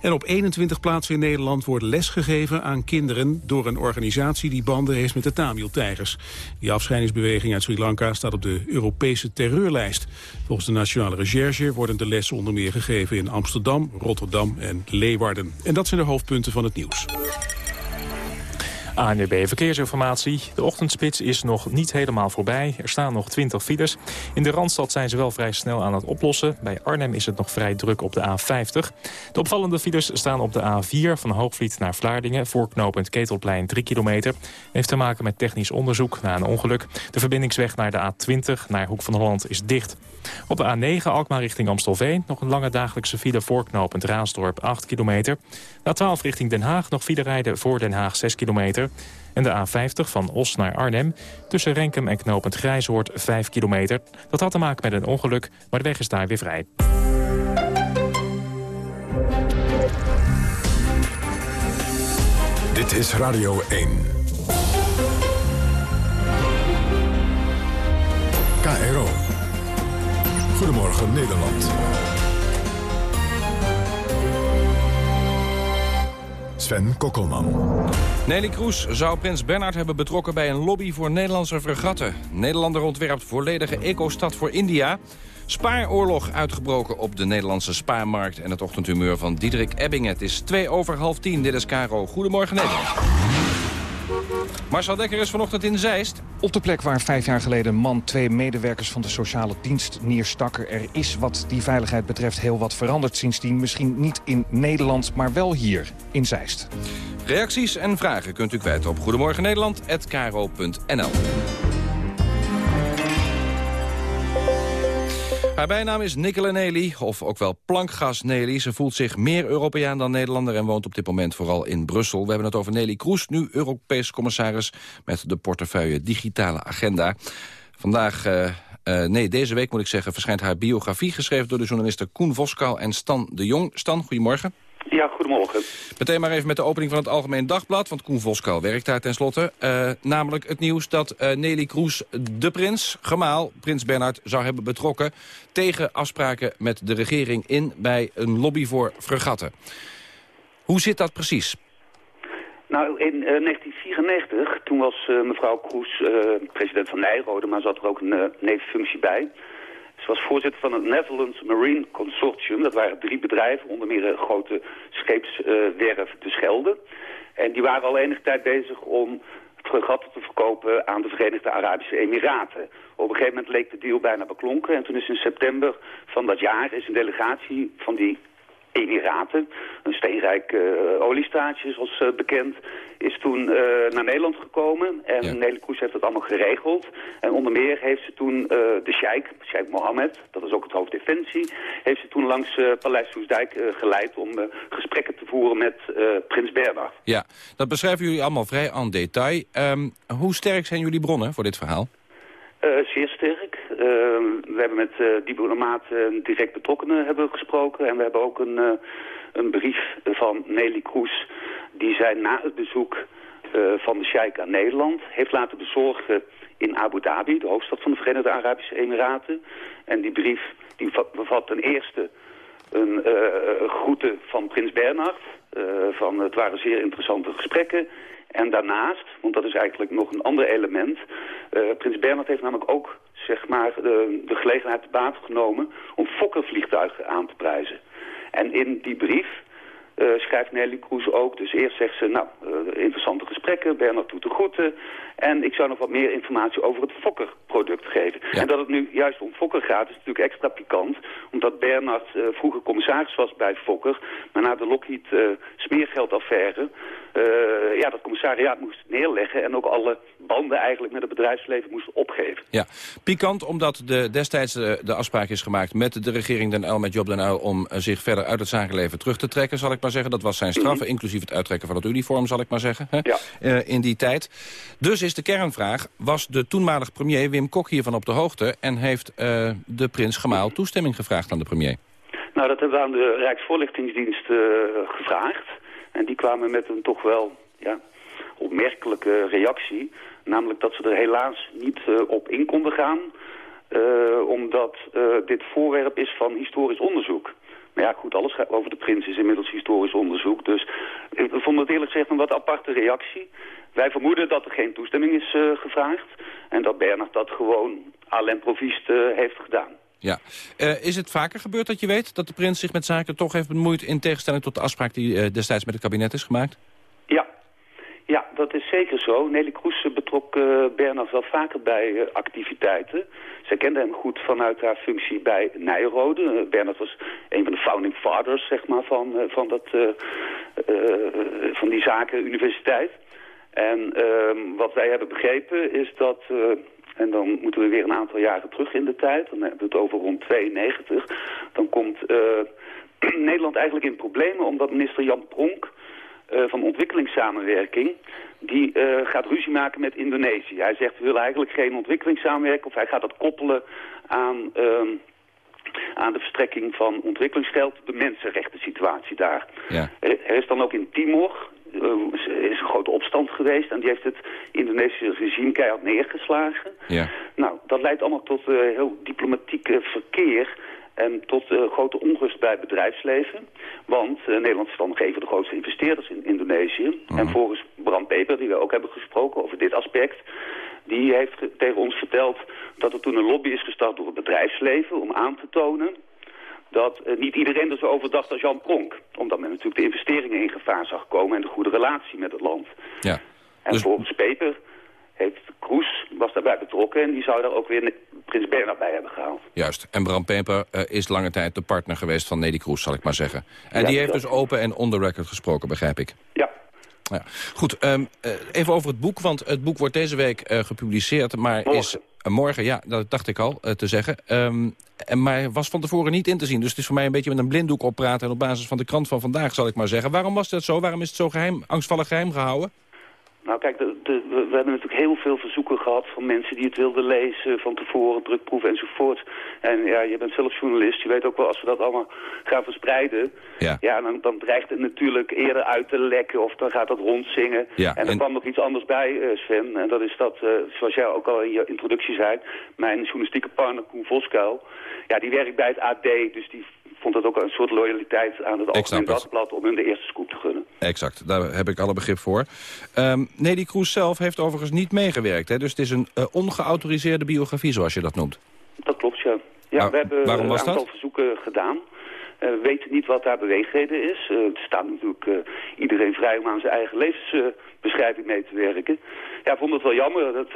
En op 21 plaatsen in Nederland wordt lesgegeven aan kinderen... door een organisatie die banden heeft met de Tamil-tijgers. Die afscheidingsbeweging uit Sri Lanka staat op de Europese terreurlijst. Volgens de Nationale Recherche worden de lessen onder meer gegeven... in Amsterdam, Rotterdam en Leeuwarden. En dat zijn de hoofdpunten van het nieuws.
ANWB Verkeersinformatie. De ochtendspits is nog niet helemaal voorbij. Er staan nog 20 files. In de Randstad zijn ze wel vrij snel aan het oplossen. Bij Arnhem is het nog vrij druk op de A50. De opvallende files staan op de A4 van Hoogvliet naar Vlaardingen... voorknopend Ketelplein 3 kilometer. Heeft te maken met technisch onderzoek na een ongeluk. De verbindingsweg naar de A20 naar Hoek van Holland is dicht. Op de A9 Alkmaar richting Amstelveen nog een lange dagelijkse file voorknopend Raasdorp 8 kilometer. De A12 richting Den Haag nog file rijden voor Den Haag 6 kilometer. En de A50 van Os naar Arnhem tussen Renkum en knopend Grijshoort 5 kilometer. Dat had te maken met een ongeluk, maar de weg is daar weer vrij.
Dit is Radio 1. KRO. Goedemorgen Nederland. Sven Kokkelman.
Nelly Kroes zou prins Bernhard hebben betrokken bij een lobby voor Nederlandse fregatten. Nederlander ontwerpt volledige ecostad voor India. Spaaroorlog uitgebroken op de Nederlandse spaarmarkt... en het ochtendhumeur van Diederik Ebbing. Het is twee over half tien. Dit is Caro. Goedemorgen Nederland. Marcel Dekker is vanochtend in Zeist.
Op de plek waar vijf jaar geleden een man twee medewerkers van de sociale dienst neerstakken. Er is wat die veiligheid betreft heel wat veranderd sindsdien. Misschien niet in Nederland, maar wel hier in Zeist.
Reacties en vragen kunt u kwijt op Goedemorgen Haar bijnaam is Nicola Nelly, of ook wel Plankgas Nelly. Ze voelt zich meer Europeaan dan Nederlander... en woont op dit moment vooral in Brussel. We hebben het over Nelly Kroes, nu Europees commissaris... met de portefeuille Digitale Agenda. Vandaag... Uh, uh, nee, deze week moet ik zeggen, verschijnt haar biografie... geschreven door de journalisten Koen Voskou en Stan de Jong. Stan, goedemorgen.
Ja, goedemorgen.
Meteen maar even met de opening van het Algemeen Dagblad... want Koen Voskuil werkt daar tenslotte. Uh, namelijk het nieuws dat uh, Nelly Kroes de prins, gemaal, prins Bernhard... zou hebben betrokken tegen afspraken met de regering in... bij een lobby voor fregatten. Hoe zit dat precies?
Nou, in uh, 1994, toen was mevrouw Kroes president van Nijrode... maar zat er ook een nevenfunctie bij... Ze was voorzitter van het Netherlands Marine Consortium. Dat waren drie bedrijven, onder meer een grote scheepswerf de Schelde. En die waren al enige tijd bezig om fregatten te verkopen aan de Verenigde Arabische Emiraten. Op een gegeven moment leek de deal bijna beklonken. En toen is in september van dat jaar is een delegatie van die Emiraten, een steenrijk uh, oliestaatje zoals uh, bekend, is toen uh, naar Nederland gekomen. En ja. Nelly Kroes heeft dat allemaal geregeld. En onder meer heeft ze toen de sheik, sheik Mohammed, dat is ook het hoofd defensie, heeft ze toen langs Paleis Soesdijk geleid om gesprekken te voeren met prins Bernhard.
Ja, dat beschrijven jullie allemaal vrij aan detail. Um, hoe sterk zijn jullie bronnen voor dit verhaal?
Uh, zeer sterk. Uh, we hebben met uh, diplomaten direct betrokkenen hebben gesproken. En we hebben ook een, een brief van Nelly Kroes... die zij na het bezoek van de Sheikh aan Nederland... heeft laten bezorgen in Abu Dhabi, de hoofdstad van de Verenigde Arabische Emiraten. En die brief die bevat ten eerste een groeten van prins Bernhard... van het waren zeer interessante gesprekken... En daarnaast, want dat is eigenlijk nog een ander element... Uh, Prins Bernhard heeft namelijk ook zeg maar, de, de gelegenheid te baat genomen... om fokkervliegtuigen aan te prijzen. En in die brief Uh, schrijft Nelly Kroes ook. Dus eerst zegt ze, nou, uh, interessante gesprekken, Bernard doet de groeten. En ik zou nog wat meer informatie over het Fokker-product geven. En dat het nu juist om Fokker gaat, is natuurlijk extra pikant. Omdat Bernard uh, vroeger commissaris was bij Fokker. Maar na de Lockheed smeergeldaffaire... ja, dat commissariaat moest neerleggen... en ook alle banden eigenlijk met het bedrijfsleven moest opgeven.
Ja, pikant omdat de, destijds de afspraak is gemaakt... met de regering Den Uyl, met Job Den Uyl... om zich verder uit het zakenleven terug te trekken, zal ik maar zeggen. Dat was zijn mhm. inclusief het uittrekken van het uniform, zal ik maar zeggen. Hè? Ja. in die tijd. Dus is de kernvraag, was de toenmalig premier Wim Kok hiervan op de hoogte... en heeft uh, de prins Gemaal toestemming gevraagd aan de premier?
Nou, dat hebben we aan de Rijksvoorlichtingsdienst uh, gevraagd. En die kwamen met een toch wel ja, opmerkelijke reactie. Namelijk dat ze er helaas niet uh, op in konden gaan... omdat dit voorwerp is van historisch onderzoek. Maar ja, goed, alles over de prins is inmiddels historisch onderzoek. Dus ik vond het eerlijk gezegd een wat aparte reactie. Wij vermoeden dat er geen toestemming is uh, gevraagd. En dat Bernard dat gewoon à l'improviste uh, heeft gedaan.
Ja. Is het vaker gebeurd dat je weet dat de prins zich met zaken toch heeft bemoeid... in tegenstelling tot de afspraak die destijds met het kabinet is gemaakt?
Ja, dat is zeker zo. Nelly Kroes betrok uh, Bernard wel vaker bij uh, activiteiten. Zij kende hem goed vanuit haar functie bij Nijrode. Uh, Bernard was een van de founding fathers zeg maar, van, van, dat, van die zaken universiteit. En ehm, wat wij hebben begrepen is dat... en dan moeten we weer een aantal jaren terug in de tijd. Dan hebben we het over rond 92. Dan komt *clears throat* Nederland eigenlijk in problemen omdat minister Jan Pronk van ontwikkelingssamenwerking... die uh, gaat ruzie maken met Indonesië. Hij zegt, we willen eigenlijk geen ontwikkelingssamenwerking... of hij gaat dat koppelen aan, uh, aan de verstrekking van ontwikkelingsgeld... de mensenrechten situatie daar. Ja. Er, is dan ook in Timor... Er is een grote opstand geweest en die heeft het Indonesische regime keihard neergeslagen. Ja. Nou, dat leidt allemaal tot heel diplomatiek verkeer en tot uh, grote onrust bij het bedrijfsleven. Want uh, Nederland is dan nog een van de grootste investeerders in Indonesië. Mhm. En volgens Bram Peper, die we ook hebben gesproken over dit aspect... die heeft tegen ons verteld dat er toen een lobby is gestart door het bedrijfsleven... om aan te tonen dat uh, niet iedereen er zo over dacht als Jan Pronk. Omdat men natuurlijk de investeringen in gevaar zag komen... en de goede relatie met het land. Ja. En dus... volgens Peper heeft Kroes, was daarbij betrokken... en die zou daar ook weer Prins Bernhard bij hebben gehaald.
Juist. En Bram Peper uh, is lange tijd de partner geweest van Nelly Kroes, zal ik maar zeggen. En die heeft dus open en on the record gesproken, begrijp ik.
Ja.
ja. Goed, um, uh, even over het boek, want het boek wordt deze week uh, gepubliceerd... maar morgen. is morgen, ja, dat dacht ik al te zeggen... Um, en, maar was van tevoren niet in te zien. Dus het is voor mij een beetje met een blinddoek oppraten... en op basis van de krant van vandaag, zal ik maar zeggen. Waarom was dat zo? Waarom is het zo geheim, angstvallig geheim gehouden?
Nou kijk, de, de, we hebben natuurlijk heel veel verzoeken gehad van mensen die het wilden lezen van tevoren, drukproeven enzovoort. En ja, je bent zelf journalist, je weet ook wel als we dat allemaal gaan verspreiden, ja. ja dan, dan dreigt het natuurlijk eerder uit te lekken of dan gaat dat rondzingen. Ja, en er en... kwam nog iets anders bij, eh, Sven, en dat is dat, uh, zoals jij ook al in je introductie zei, mijn journalistieke partner Koen Voskuil, ja, die werkt bij het AD, dus die vond het ook een soort loyaliteit aan het Algemeen Dagblad om hun de eerste scoop te gunnen.
Exact, daar heb ik alle begrip voor. Um, Nelly Kroes zelf heeft overigens niet meegewerkt, hè? dus het is een uh, ongeautoriseerde biografie zoals je dat noemt.
Dat klopt, ja. Ja, nou, we hebben een aantal verzoeken gedaan. Uh, we weten niet wat daar beweegreden is. Uh, het staat natuurlijk uh, iedereen vrij om aan zijn eigen levensbeschrijving mee te werken. Ja, ik vond het wel jammer. Dat,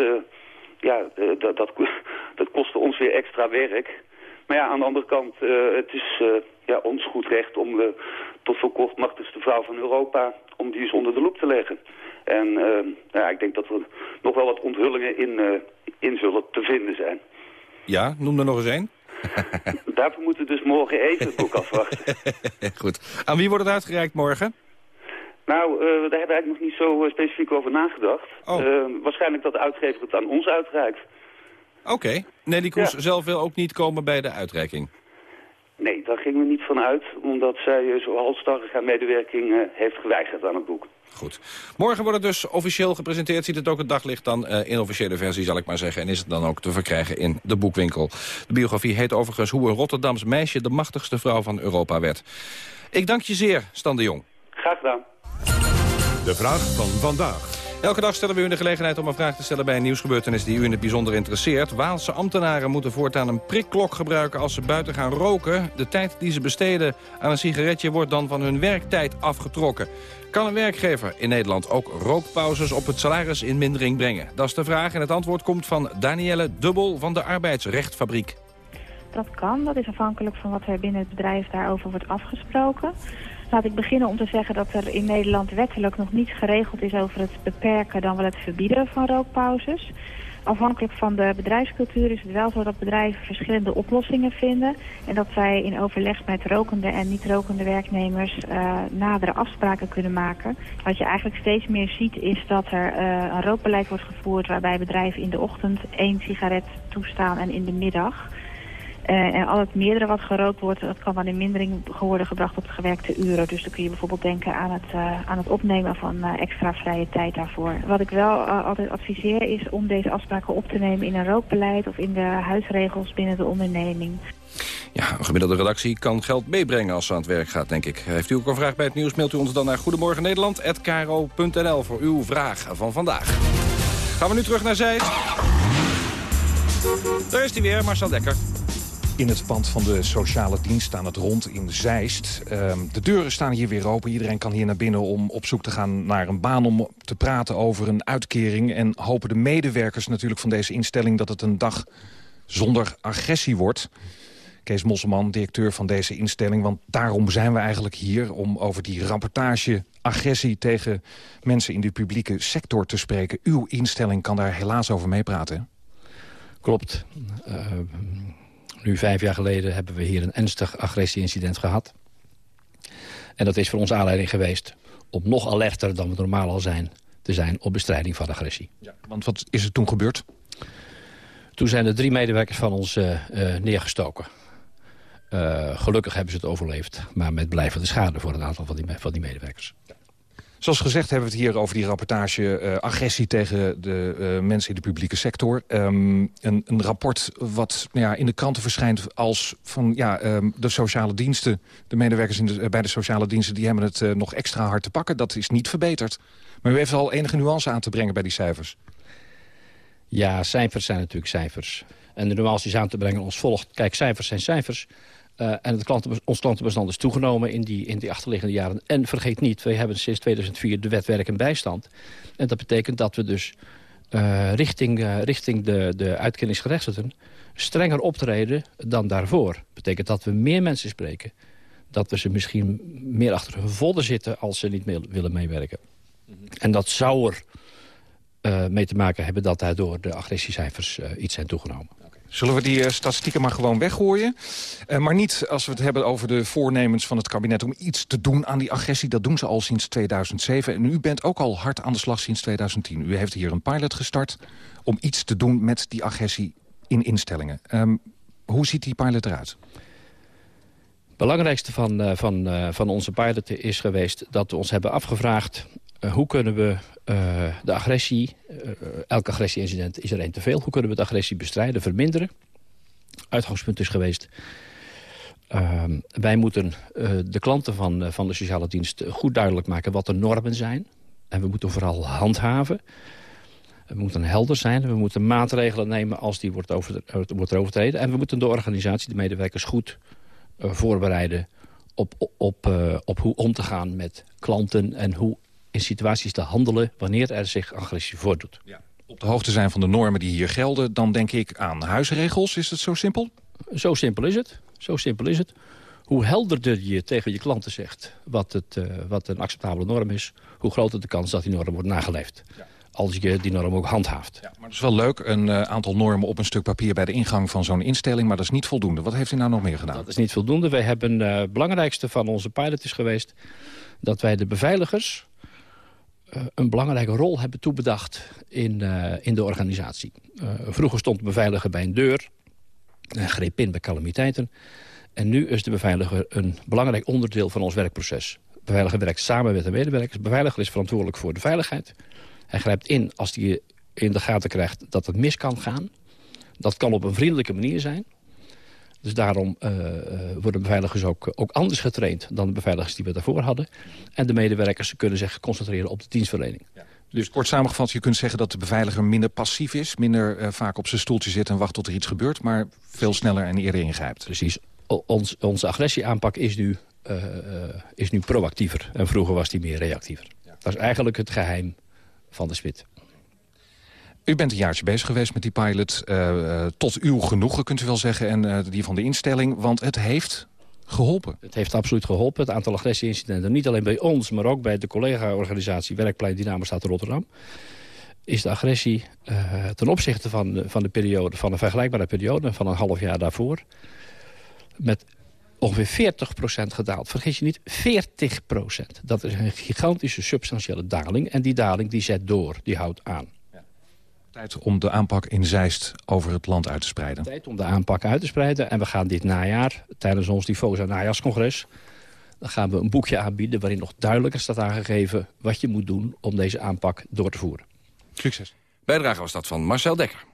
ja, dat, dat, *laughs* dat kostte ons weer extra werk. Maar ja, aan de andere kant, uh, het is uh, ja, ons goed recht om tot voor kort machtigste vrouw van Europa, om die eens onder de loep te leggen. En ja, ik denk dat er nog wel wat onthullingen in, in zullen te vinden zijn.
Ja, noem er nog eens één. *laughs*
Daarvoor moeten we dus morgen even het boek afwachten. *laughs*
Goed. Aan wie wordt het uitgereikt morgen?
Nou, daar hebben we eigenlijk nog niet zo specifiek over nagedacht. Oh. waarschijnlijk dat de uitgever het aan ons uitreikt.
Oké. Okay. Nelly Kroes zelf wil ook niet komen bij de uitreiking?
Nee, daar gingen we niet van uit, omdat zij zo halstarrig haar medewerking uh, heeft geweigerd aan het boek.
Goed. Morgen wordt het dus officieel gepresenteerd. Ziet het ook het daglicht dan uh, in officiële versie, zal ik maar zeggen. En is het dan ook te verkrijgen in de boekwinkel. De biografie heet overigens hoe een Rotterdams meisje de machtigste vrouw van Europa werd. Ik dank je zeer, Stan de Jong.
Graag gedaan.
De vraag van vandaag.
Elke dag stellen we u de gelegenheid om een vraag te stellen bij een nieuwsgebeurtenis die u in het bijzonder interesseert. Waalse ambtenaren moeten voortaan een prikklok gebruiken als ze buiten gaan roken. De tijd die ze besteden aan een sigaretje wordt dan van hun werktijd afgetrokken. Kan een werkgever in Nederland ook rookpauzes op het salaris in mindering brengen? Dat is de vraag en het antwoord komt van Danielle Dubbel van de Arbeidsrechtfabriek.
Dat kan, dat is afhankelijk van wat er binnen het bedrijf daarover wordt afgesproken. Laat ik beginnen om te zeggen dat er in Nederland wettelijk nog niets geregeld is over het beperken dan wel het verbieden van rookpauzes. Afhankelijk van de bedrijfscultuur is het wel zo dat bedrijven verschillende oplossingen vinden. En dat zij in overleg met rokende en niet-rokende werknemers uh, nadere afspraken kunnen maken. Wat je eigenlijk steeds meer ziet is dat er uh, een rookbeleid wordt gevoerd waarbij bedrijven in de ochtend één sigaret toestaan en in de middag. Uh, en al het meerdere wat gerookt wordt, dat kan dan in mindering worden gebracht op de gewerkte uren. Dus dan kun je bijvoorbeeld denken aan het, uh, aan het opnemen van uh, extra vrije tijd daarvoor. Wat ik wel altijd adviseer is om deze afspraken op te nemen in een rookbeleid of in de huisregels binnen de onderneming.
Ja, een gemiddelde redactie kan geld meebrengen als ze aan het werk gaat, denk ik. Heeft u ook een vraag bij het nieuws, mailt u ons dan naar Goedemorgen Nederland@kro.nl voor uw vraag van vandaag. Gaan we nu terug naar Zijt. Daar is hij weer, Marcel Dekker
in het pand van de sociale dienst aan het rond in Zeist. Uh, de deuren staan hier weer open. Iedereen kan hier naar binnen om op zoek te gaan naar een baan... om te praten over een uitkering. En hopen de medewerkers natuurlijk van deze instelling... dat het een dag zonder agressie wordt. Kees Mosselman, directeur van deze instelling. Want daarom zijn we eigenlijk hier... om over die rapportage agressie tegen mensen in de publieke sector te spreken. Uw instelling kan daar helaas over meepraten.
Klopt. Uh, nu vijf jaar geleden hebben we hier een ernstig agressieincident gehad. En dat is voor ons aanleiding geweest om nog alerter dan we normaal al zijn... te zijn op bestrijding van agressie.
Ja, want wat is er toen gebeurd?
Toen zijn er drie medewerkers van ons uh, uh, neergestoken. Uh, gelukkig hebben ze het overleefd, maar met blijvende schade voor een aantal van die, van die medewerkers.
Zoals gezegd hebben we het hier over die rapportage uh, agressie tegen de uh, mensen in de publieke sector. Um, een, een, rapport wat ja, in de kranten verschijnt als van ja, um, de sociale diensten. De medewerkers in de, uh, bij de sociale diensten die hebben het nog extra hard te pakken. Dat is niet verbeterd. Maar u heeft al enige nuance aan te brengen bij die cijfers.
Ja, cijfers zijn natuurlijk cijfers. En de nuance is aan te brengen als volgt. Kijk, cijfers zijn cijfers. Uh, en het klanten, ons klantenbestand is toegenomen in die, in die achterliggende jaren. En vergeet niet, wij hebben sinds 2004 de wet werk en bijstand. En dat betekent dat we dus uh, richting, uh, richting de, de uitkeringsgerechtigden... strenger optreden dan daarvoor. Dat betekent dat we meer mensen spreken. Dat we ze misschien meer achter hun vodden zitten als ze niet meer willen meewerken. Mm -hmm. En dat zou er mee te maken hebben dat daardoor de agressiecijfers iets zijn toegenomen.
Zullen we die uh, statistieken maar gewoon weggooien? Uh, maar niet als we het hebben over de voornemens van het kabinet... om iets te doen aan die agressie. Dat doen ze al sinds 2007. En u bent ook al hard aan de slag sinds 2010. U heeft hier een pilot gestart om iets te doen met die agressie in instellingen. Um, hoe ziet die pilot eruit?
Belangrijkste van, uh, van, van onze pilot is geweest dat we ons hebben afgevraagd... hoe kunnen we uh, de agressie, uh, elk agressieincident is er één te veel. Hoe kunnen we de agressie bestrijden, verminderen? Uitgangspunt is geweest... Uh, wij moeten de klanten van, van de sociale dienst goed duidelijk maken wat de normen zijn. En we moeten vooral handhaven. We moeten helder zijn. We moeten maatregelen nemen als die wordt, over, wordt overtreden. En we moeten de organisatie, de medewerkers, goed voorbereiden... op, op, op, op hoe om te gaan met klanten en hoe in situaties te handelen wanneer er zich agressie voordoet. Ja.
Op de hoogte zijn van de normen die hier gelden, dan denk ik aan huisregels. Is het zo simpel?
Zo simpel is het. Zo simpel is het. Hoe helderder je tegen je klanten zegt wat, het, uh, wat een acceptabele norm is... hoe groter de kans dat die norm wordt nageleefd. Ja. Als je die norm ook handhaaft.
Ja, maar het is wel leuk, een uh, aantal normen op een stuk papier... bij de ingang van zo'n instelling, maar dat is niet voldoende. Wat heeft u nou nog meer gedaan?
Dat is niet voldoende. Wij hebben uh, het belangrijkste van onze pilot is geweest... dat wij de beveiligers een belangrijke rol hebben toebedacht in, uh, in de organisatie. Uh, vroeger stond de beveiliger bij een deur en greep in bij calamiteiten. En nu is de beveiliger een belangrijk onderdeel van ons werkproces. De beveiliger werkt samen met de medewerkers. De beveiliger is verantwoordelijk voor de veiligheid. Hij grijpt in als hij in de gaten krijgt dat het mis kan gaan. Dat kan op een vriendelijke manier zijn. Dus daarom uh, worden beveiligers ook, ook anders getraind... dan de beveiligers die we daarvoor hadden. En de medewerkers kunnen zich concentreren op de dienstverlening. Ja.
Dus kort samengevat, je kunt zeggen dat de beveiliger minder passief is... minder uh, vaak op zijn stoeltje zit en wacht tot er iets gebeurt... maar veel sneller en eerder ingrijpt.
Precies. ons, onze agressieaanpak is nu, uh, is nu proactiever. En vroeger was die meer reactiever. Ja. Dat is eigenlijk het geheim van de SWIT.
U bent een jaartje bezig geweest met die pilot. Uh, tot uw genoegen, kunt u wel zeggen, en uh, die van de instelling. Want het heeft geholpen.
Het heeft absoluut geholpen. Het aantal agressieincidenten, niet alleen bij ons... maar ook bij de collega-organisatie Werkplein Dynamo Stad Rotterdam... is de agressie ten opzichte van, van, de periode, van een vergelijkbare periode... van een half jaar daarvoor... met ongeveer 40% gedaald. Vergis je niet, 40%. Dat is een gigantische substantiële daling. En die daling die zet door, die houdt aan.
Tijd om de aanpak in Zeist over het land uit te spreiden.
Tijd om de aanpak uit te spreiden. En we gaan dit najaar, tijdens ons Difosa najaarscongres... dan gaan we een boekje aanbieden waarin nog duidelijker staat aangegeven... wat je moet doen om deze aanpak door te voeren.
Succes.
Bijdrage was dat van Marcel Dekker.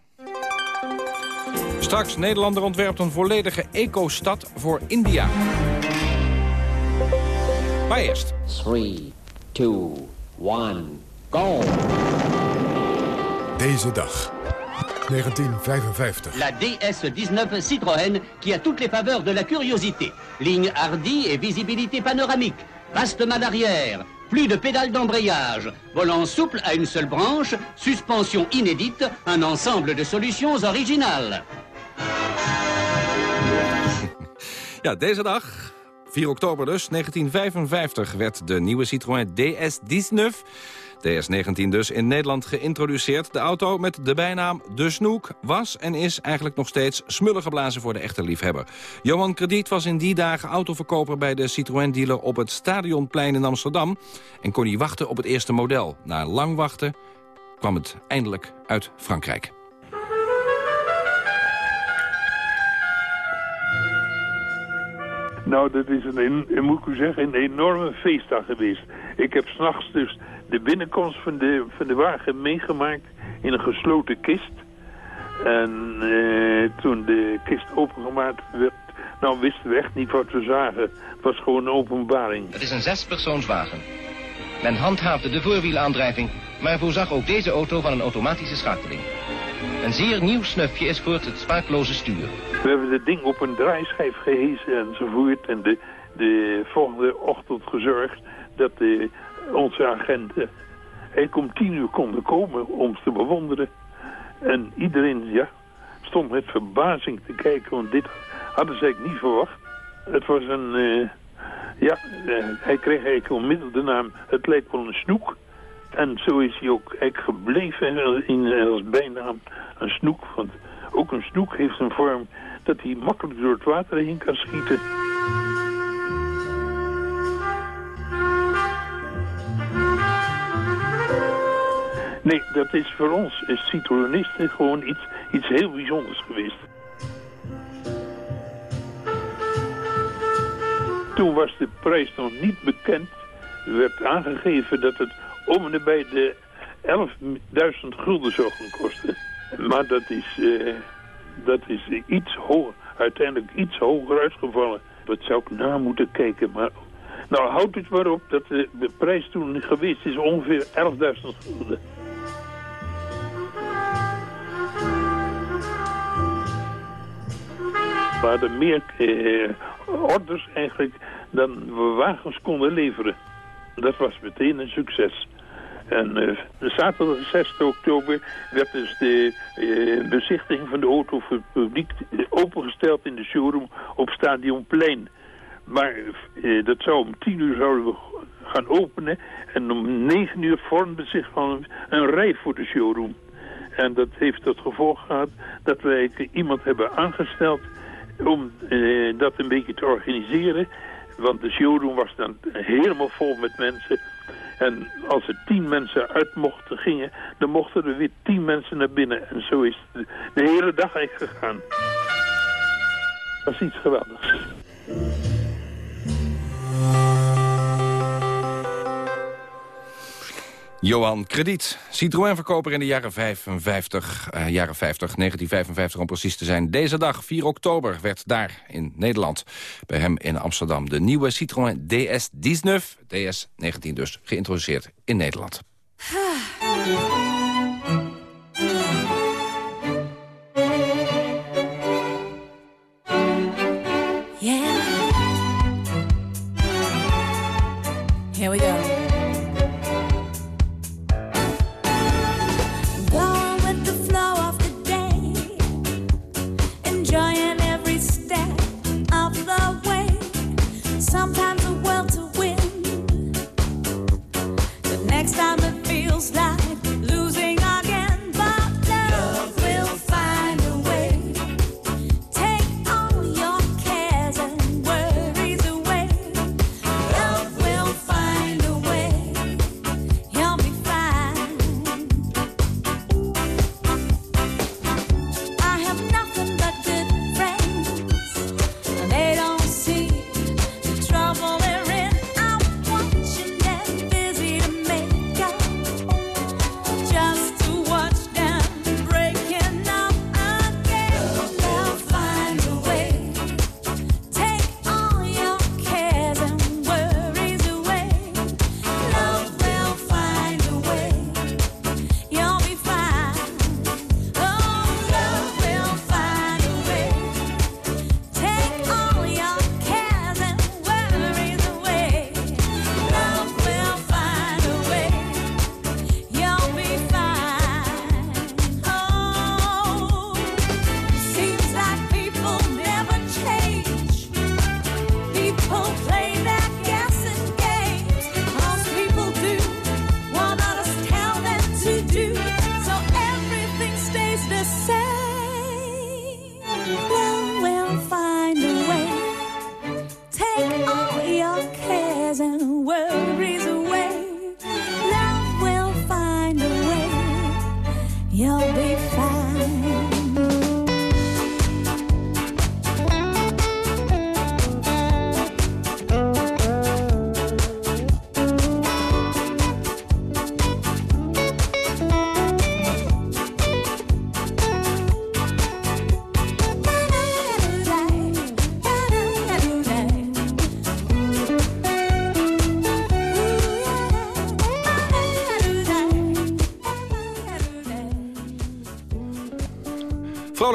Straks, Nederlander ontwerpt een volledige eco-stad voor India. Maar eerst.
3, 2, 1, go!
Deze dag. 1955.
La DS-19 Citroën qui a toutes les faveurs de la curiosité. Ligne hardie et visibilité panoramique. Vaste main d'arrière. Plus de pédales d'embrayage. Volant souple à une seule branche. Suspension inédite. Un ensemble de solutions originales. *laughs*
Ja, deze dag, 4 oktober dus, 1955, werd de nieuwe Citroën DS-19 DS19 dus in Nederland geïntroduceerd. De auto met de bijnaam De Snoek was en is eigenlijk nog steeds smullen geblazen voor de echte liefhebber. Johan Krediet was in die dagen autoverkoper bij de Citroën-dealer op het Stadionplein in Amsterdam. En kon hij wachten op het eerste model. Na lang wachten kwam het eindelijk uit Frankrijk.
Nou, dat is een, moet ik u zeggen, een enorme feestdag geweest. Ik heb s'nachts dus de binnenkomst van de, van de wagen meegemaakt in een gesloten kist. En eh, toen de kist opengemaakt werd, nou wisten we echt niet wat we zagen. Het was gewoon een openbaring.
Het is een zespersoonswagen. Men handhaafde de voorwielaandrijving, maar voorzag ook deze auto van een automatische schakeling. Een zeer nieuw snufje is voor het spaakloze stuur.
We hebben het ding op een draaischijf gehezen enzovoort. En de, de volgende ochtend gezorgd dat de onze agenten eigenlijk om tien uur konden komen om te bewonderen. En iedereen ja, stond met verbazing te kijken, want dit hadden ze eigenlijk niet verwacht. Het was een, uh, ja, uh, hij kreeg eigenlijk onmiddellijk de naam, het leek wel een snoek. En zo is hij ook gebleven in, als bijnaam een snoek. Want ook een snoek heeft een vorm dat hij makkelijk door het water heen kan schieten. Nee, dat is voor ons als Citroënisten gewoon iets, iets heel bijzonders geweest. Toen was de prijs nog niet bekend. Er werd aangegeven dat het om en bij de 11.000 gulden zou gaan kosten. Maar dat is, uh, dat is iets hoger, uiteindelijk iets hoger uitgevallen. Dat zou ik na moeten kijken, maar... Nou, houd het maar op dat de, de prijs toen geweest is ongeveer 11.000 gulden. We hadden meer eh, orders eigenlijk dan we wagens konden leveren. Dat was meteen een succes. En uh, zaterdag 6 oktober werd dus de uh, bezichtiging van de auto voor het publiek opengesteld in de showroom op Stadionplein. Maar dat zou om 10 uur zouden we gaan openen en om 9 uur vormde zich van een rij voor de showroom. En dat heeft tot gevolg gehad dat wij iemand hebben aangesteld om uh, dat een beetje te organiseren. Want de showroom was dan helemaal vol met mensen. En als er tien mensen uit mochten gingen, dan mochten er weer tien mensen naar binnen. En zo is het de hele dag eigenlijk gegaan. Dat is iets geweldigs.
Johan Krediet, Citroën-verkoper in de jaren 55, uh, jaren 50, 1955 om precies te zijn. Deze dag, 4 oktober, werd daar in Nederland, bij hem in Amsterdam... de nieuwe Citroën DS-19, DS-19 dus, geïntroduceerd in Nederland.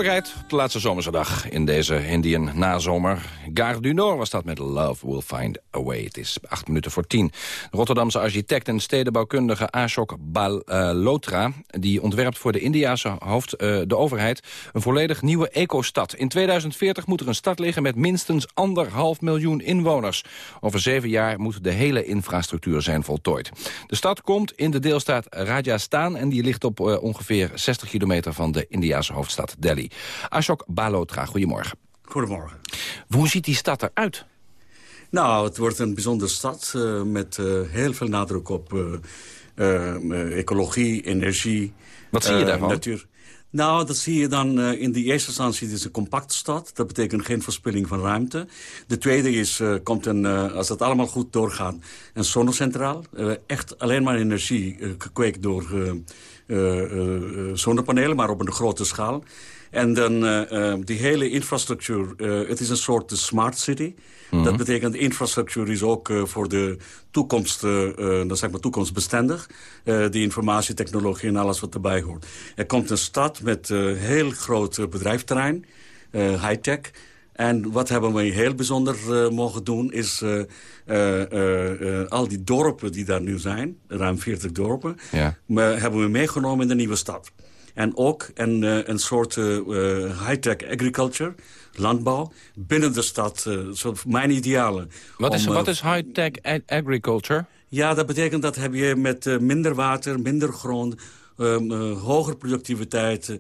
Vrolijkheid op de laatste zomerse dag in deze Indian nazomer. Gare du Nord was dat met Love Will Find a Way. Het is acht minuten voor tien. De Rotterdamse architect en stedenbouwkundige Ashok Balotra... die ontwerpt voor de Indiase hoofd, uh, de overheid een volledig nieuwe ecostad. In 2040 moet er een stad liggen met minstens anderhalf miljoen inwoners. Over zeven jaar moet de hele infrastructuur zijn voltooid. De stad komt in de deelstaat Rajasthan... en die ligt op uh, ongeveer 60 kilometer van de Indiase hoofdstad Delhi. Ashok Balotra, goedemorgen.
Goedemorgen.
Hoe ziet die stad eruit?
Nou, het wordt een bijzondere stad uh, met uh, heel veel nadruk op uh, ecologie, energie.
Wat zie je daarvan?
Natuur. Nou, dat zie je dan in de eerste instantie. Het is een compacte stad. Dat betekent geen verspilling van ruimte. De tweede is, komt een, als dat allemaal goed doorgaat, een zonnecentraal. echt alleen maar energie gekweekt door zonnepanelen, maar op een grote schaal. En dan uh, die hele infrastructuur, uh, het is een soort smart city. Mm -hmm. Dat betekent infrastructuur is ook uh, voor de toekomst, dan zeg maar toekomstbestendig. die informatietechnologie en alles wat erbij hoort. Er komt een stad met heel groot bedrijfterrein, high-tech. En wat hebben we heel bijzonder mogen doen is al die dorpen die daar nu zijn, ruim 40 dorpen,
ja.
hebben we meegenomen in de nieuwe stad. En ook een, uh, een soort uh, high-tech agriculture, landbouw, binnen de stad. Zo mijn idealen.
Wat is, wat is high-tech ag agriculture?
Ja, dat betekent dat heb je met minder water, minder grond... Um, hoger productiviteit,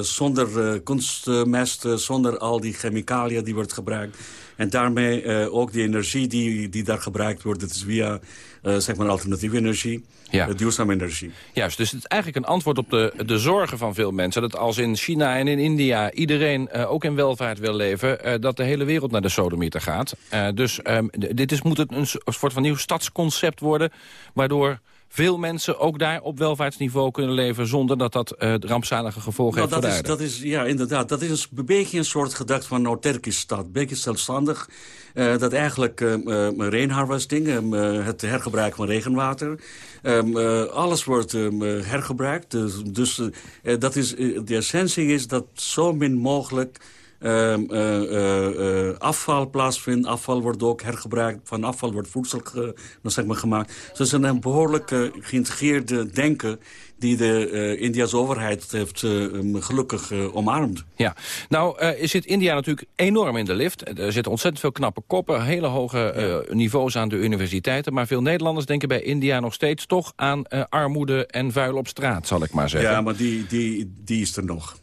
zonder kunstmest, zonder al die chemicaliën die wordt gebruikt. En daarmee ook die energie die, die daar gebruikt wordt, dat is via zeg maar alternatieve energie,
ja.
duurzame energie.
Juist, dus het is eigenlijk een antwoord op de, de zorgen van veel mensen. Dat als in China en in India iedereen ook in welvaart wil leven... dat de hele wereld naar de sodemieter gaat. dus um, dit is, moet het een soort van nieuw stadsconcept worden... waardoor veel mensen ook daar op welvaartsniveau kunnen leven... zonder dat dat uh, rampzalige gevolgen
nou,
heeft
dat
voor
is, dat is, Ja, inderdaad. Dat is een beetje een soort gedachte van autarkische stad. Een beetje zelfstandig. Uh, dat eigenlijk uh, uh, rainharvesting, het hergebruik van regenwater... Um, alles wordt um, hergebruikt. Dus, dus dat is, de essentie is dat zo min mogelijk uh, uh, uh, afval plaatsvindt. Afval wordt ook hergebruikt. Van afval wordt voedsel ge, zeg maar, gemaakt. Dus het is een behoorlijk geïntegreerde denken die de Indiase overheid heeft gelukkig omarmd.
Ja, nou zit India natuurlijk enorm in de lift. Er zitten ontzettend veel knappe koppen, hele hoge niveaus aan de universiteiten. Maar veel Nederlanders denken bij India nog steeds toch aan armoede en vuil op straat, zal ik maar zeggen.
Ja, maar die, die, die is er nog.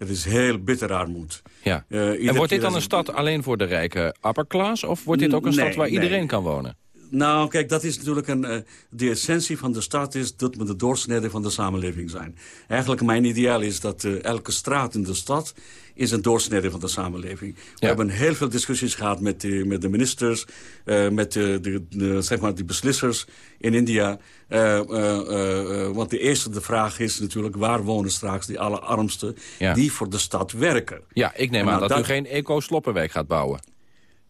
Het is heel bitter armoed.
Ja. en wordt dit dan een stad alleen voor de rijke upper class? Of wordt dit ook een stad waar iedereen kan wonen?
Nou, kijk, dat is natuurlijk een... Uh, de essentie van de stad is dat we de doorsnede van de samenleving zijn. Eigenlijk mijn ideaal is dat uh, elke straat in de stad is een doorsnede van de samenleving. We hebben heel veel discussies gehad met de, met de ministers, uh, met de, de, de, zeg maar die beslissers in India. want de eerste de vraag is natuurlijk waar wonen straks die allerarmsten ja. die voor de stad werken.
Ja, ik neem aan dat, dat u geen eco-sloppenwijk gaat bouwen.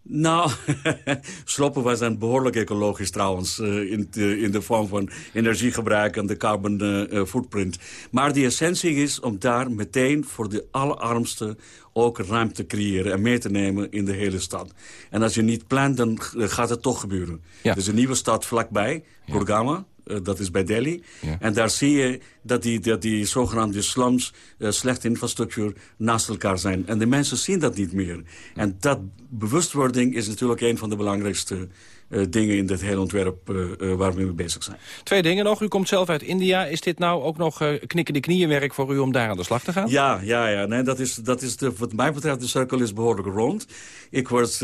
Nou, *laughs* sloppen zijn behoorlijk ecologisch trouwens... Uh, in, de, in de vorm van energiegebruik en de carbon uh, footprint. Maar de essentie is om daar meteen voor de allerarmsten... ook ruimte te creëren en mee te nemen in de hele stad. En als je niet plant, dan gaat het toch gebeuren. Ja. Er is een nieuwe stad vlakbij, Gurgaon. Uh, dat is bij Delhi. Ja. En daar zie je dat die, dat die zogenaamde slums, uh, slechte infrastructuur, naast elkaar zijn. En de mensen zien dat niet meer. En dat bewustwording is natuurlijk een van de belangrijkste uh, dingen in dit hele ontwerp waar we mee bezig zijn.
Twee dingen nog. U komt zelf uit India. Is dit nou ook nog knikken de knieënwerk voor u om daar aan de slag te gaan?
Ja, ja, ja. Nee, dat is, dat is de, wat mij betreft, de cirkel is behoorlijk rond. Ik word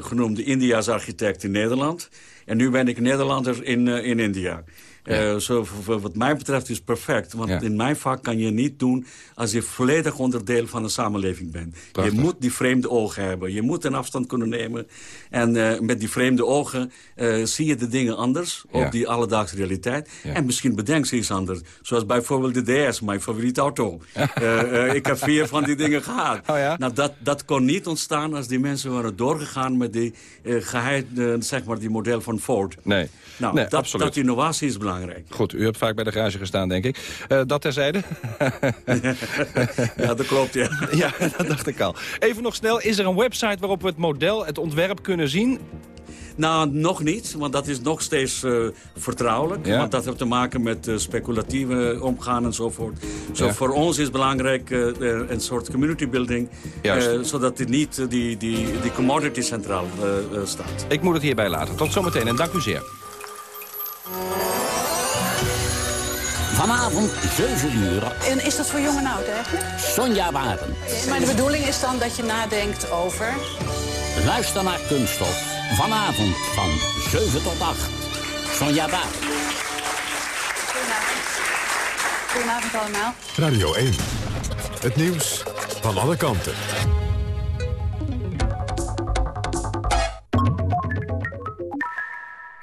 genoemd de India's architect in Nederland. En nu ben ik Nederlander in, in India. Ja. Uh, zo, wat mij betreft is perfect. Want ja. in mijn vak kan je niet doen als je volledig onderdeel van de samenleving bent. Prachtig. Je moet die vreemde ogen hebben. Je moet een afstand kunnen nemen. En uh, met die vreemde ogen uh, zie je de dingen anders. Ja. Op die alledaagse realiteit. En misschien bedenk ze iets anders. Zoals bijvoorbeeld de DS, mijn favoriete auto. *laughs* ik heb vier van die dingen gehad.
Oh
nou, dat, dat kon niet ontstaan als die mensen waren doorgegaan met die, geheid, zeg maar die model van Ford.
Nee,
nou,
nee
dat,
absoluut.
dat innovatie is belangrijk.
Goed, u hebt vaak bij de garage gestaan, denk ik. Uh, dat terzijde. *laughs*
ja, dat klopt, ja. *laughs*
ja, dat dacht ik al. Even nog snel, is er een website waarop we het model, het ontwerp kunnen zien?
Nou, nog niet, want dat is nog steeds uh, vertrouwelijk. Ja. Want dat heeft te maken met uh, speculatieve omgaan enzovoort. Zo ja. Voor ons is belangrijk uh, een soort community building. zodat het niet die, die, die commodity centraal staat.
Ik moet het hierbij laten. Tot zometeen en dank u zeer.
Vanavond 7 uur.
En is dat voor jong en oud eigenlijk?
Sonja Waren.
Maar de bedoeling is dan dat je nadenkt over...
Luister naar Kunststof. Vanavond van 7 tot 8. Sonja Waren.
Goedenavond. Goedenavond allemaal.
Radio 1. Het nieuws van alle kanten.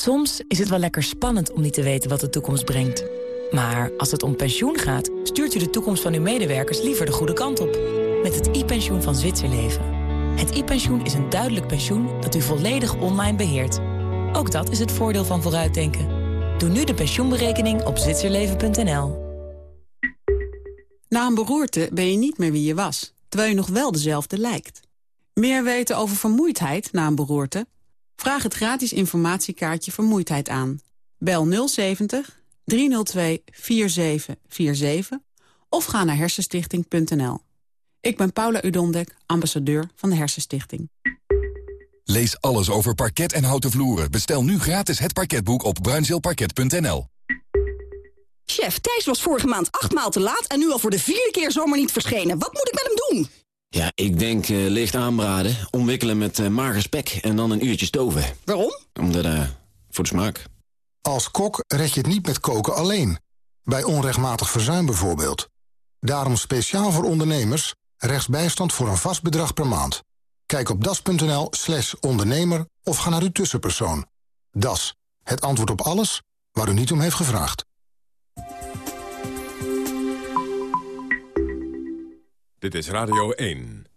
Soms is het wel lekker spannend om niet te weten wat de toekomst brengt. Maar als het om pensioen gaat, stuurt u de toekomst van uw medewerkers liever de goede kant op. Met het e-pensioen van Zwitserleven. Het e-pensioen is een duidelijk pensioen dat u volledig online beheert. Ook dat is het voordeel van vooruitdenken. Doe nu de pensioenberekening op zwitserleven.nl.
Na een beroerte ben je niet meer wie je was, terwijl je nog wel dezelfde lijkt. Meer weten over vermoeidheid na een beroerte? Vraag het gratis informatiekaartje Vermoeidheid aan. Bel 070 302 4747 of ga naar hersenstichting.nl. Ik ben Paula Udondek, ambassadeur van de Hersenstichting.
Lees alles over parket en houten vloeren. Bestel nu gratis het parketboek op bruinzeelparket.nl.
Chef, Thijs was vorige maand acht maal te laat... en nu al voor de vierde keer zomaar niet verschenen. Wat moet ik met hem doen?
Ja, ik denk uh, licht aanbraden, omwikkelen met uh, mager spek... en dan een uurtje stoven.
Waarom?
Omdat, uh, voor de smaak.
Als kok red je het niet met koken alleen. Bij onrechtmatig verzuim bijvoorbeeld. Daarom speciaal voor ondernemers... rechtsbijstand voor een vast bedrag per maand. Kijk op das.nl slash ondernemer of ga naar uw tussenpersoon. Das, het antwoord op alles waar u niet om heeft gevraagd.
Dit is Radio 1.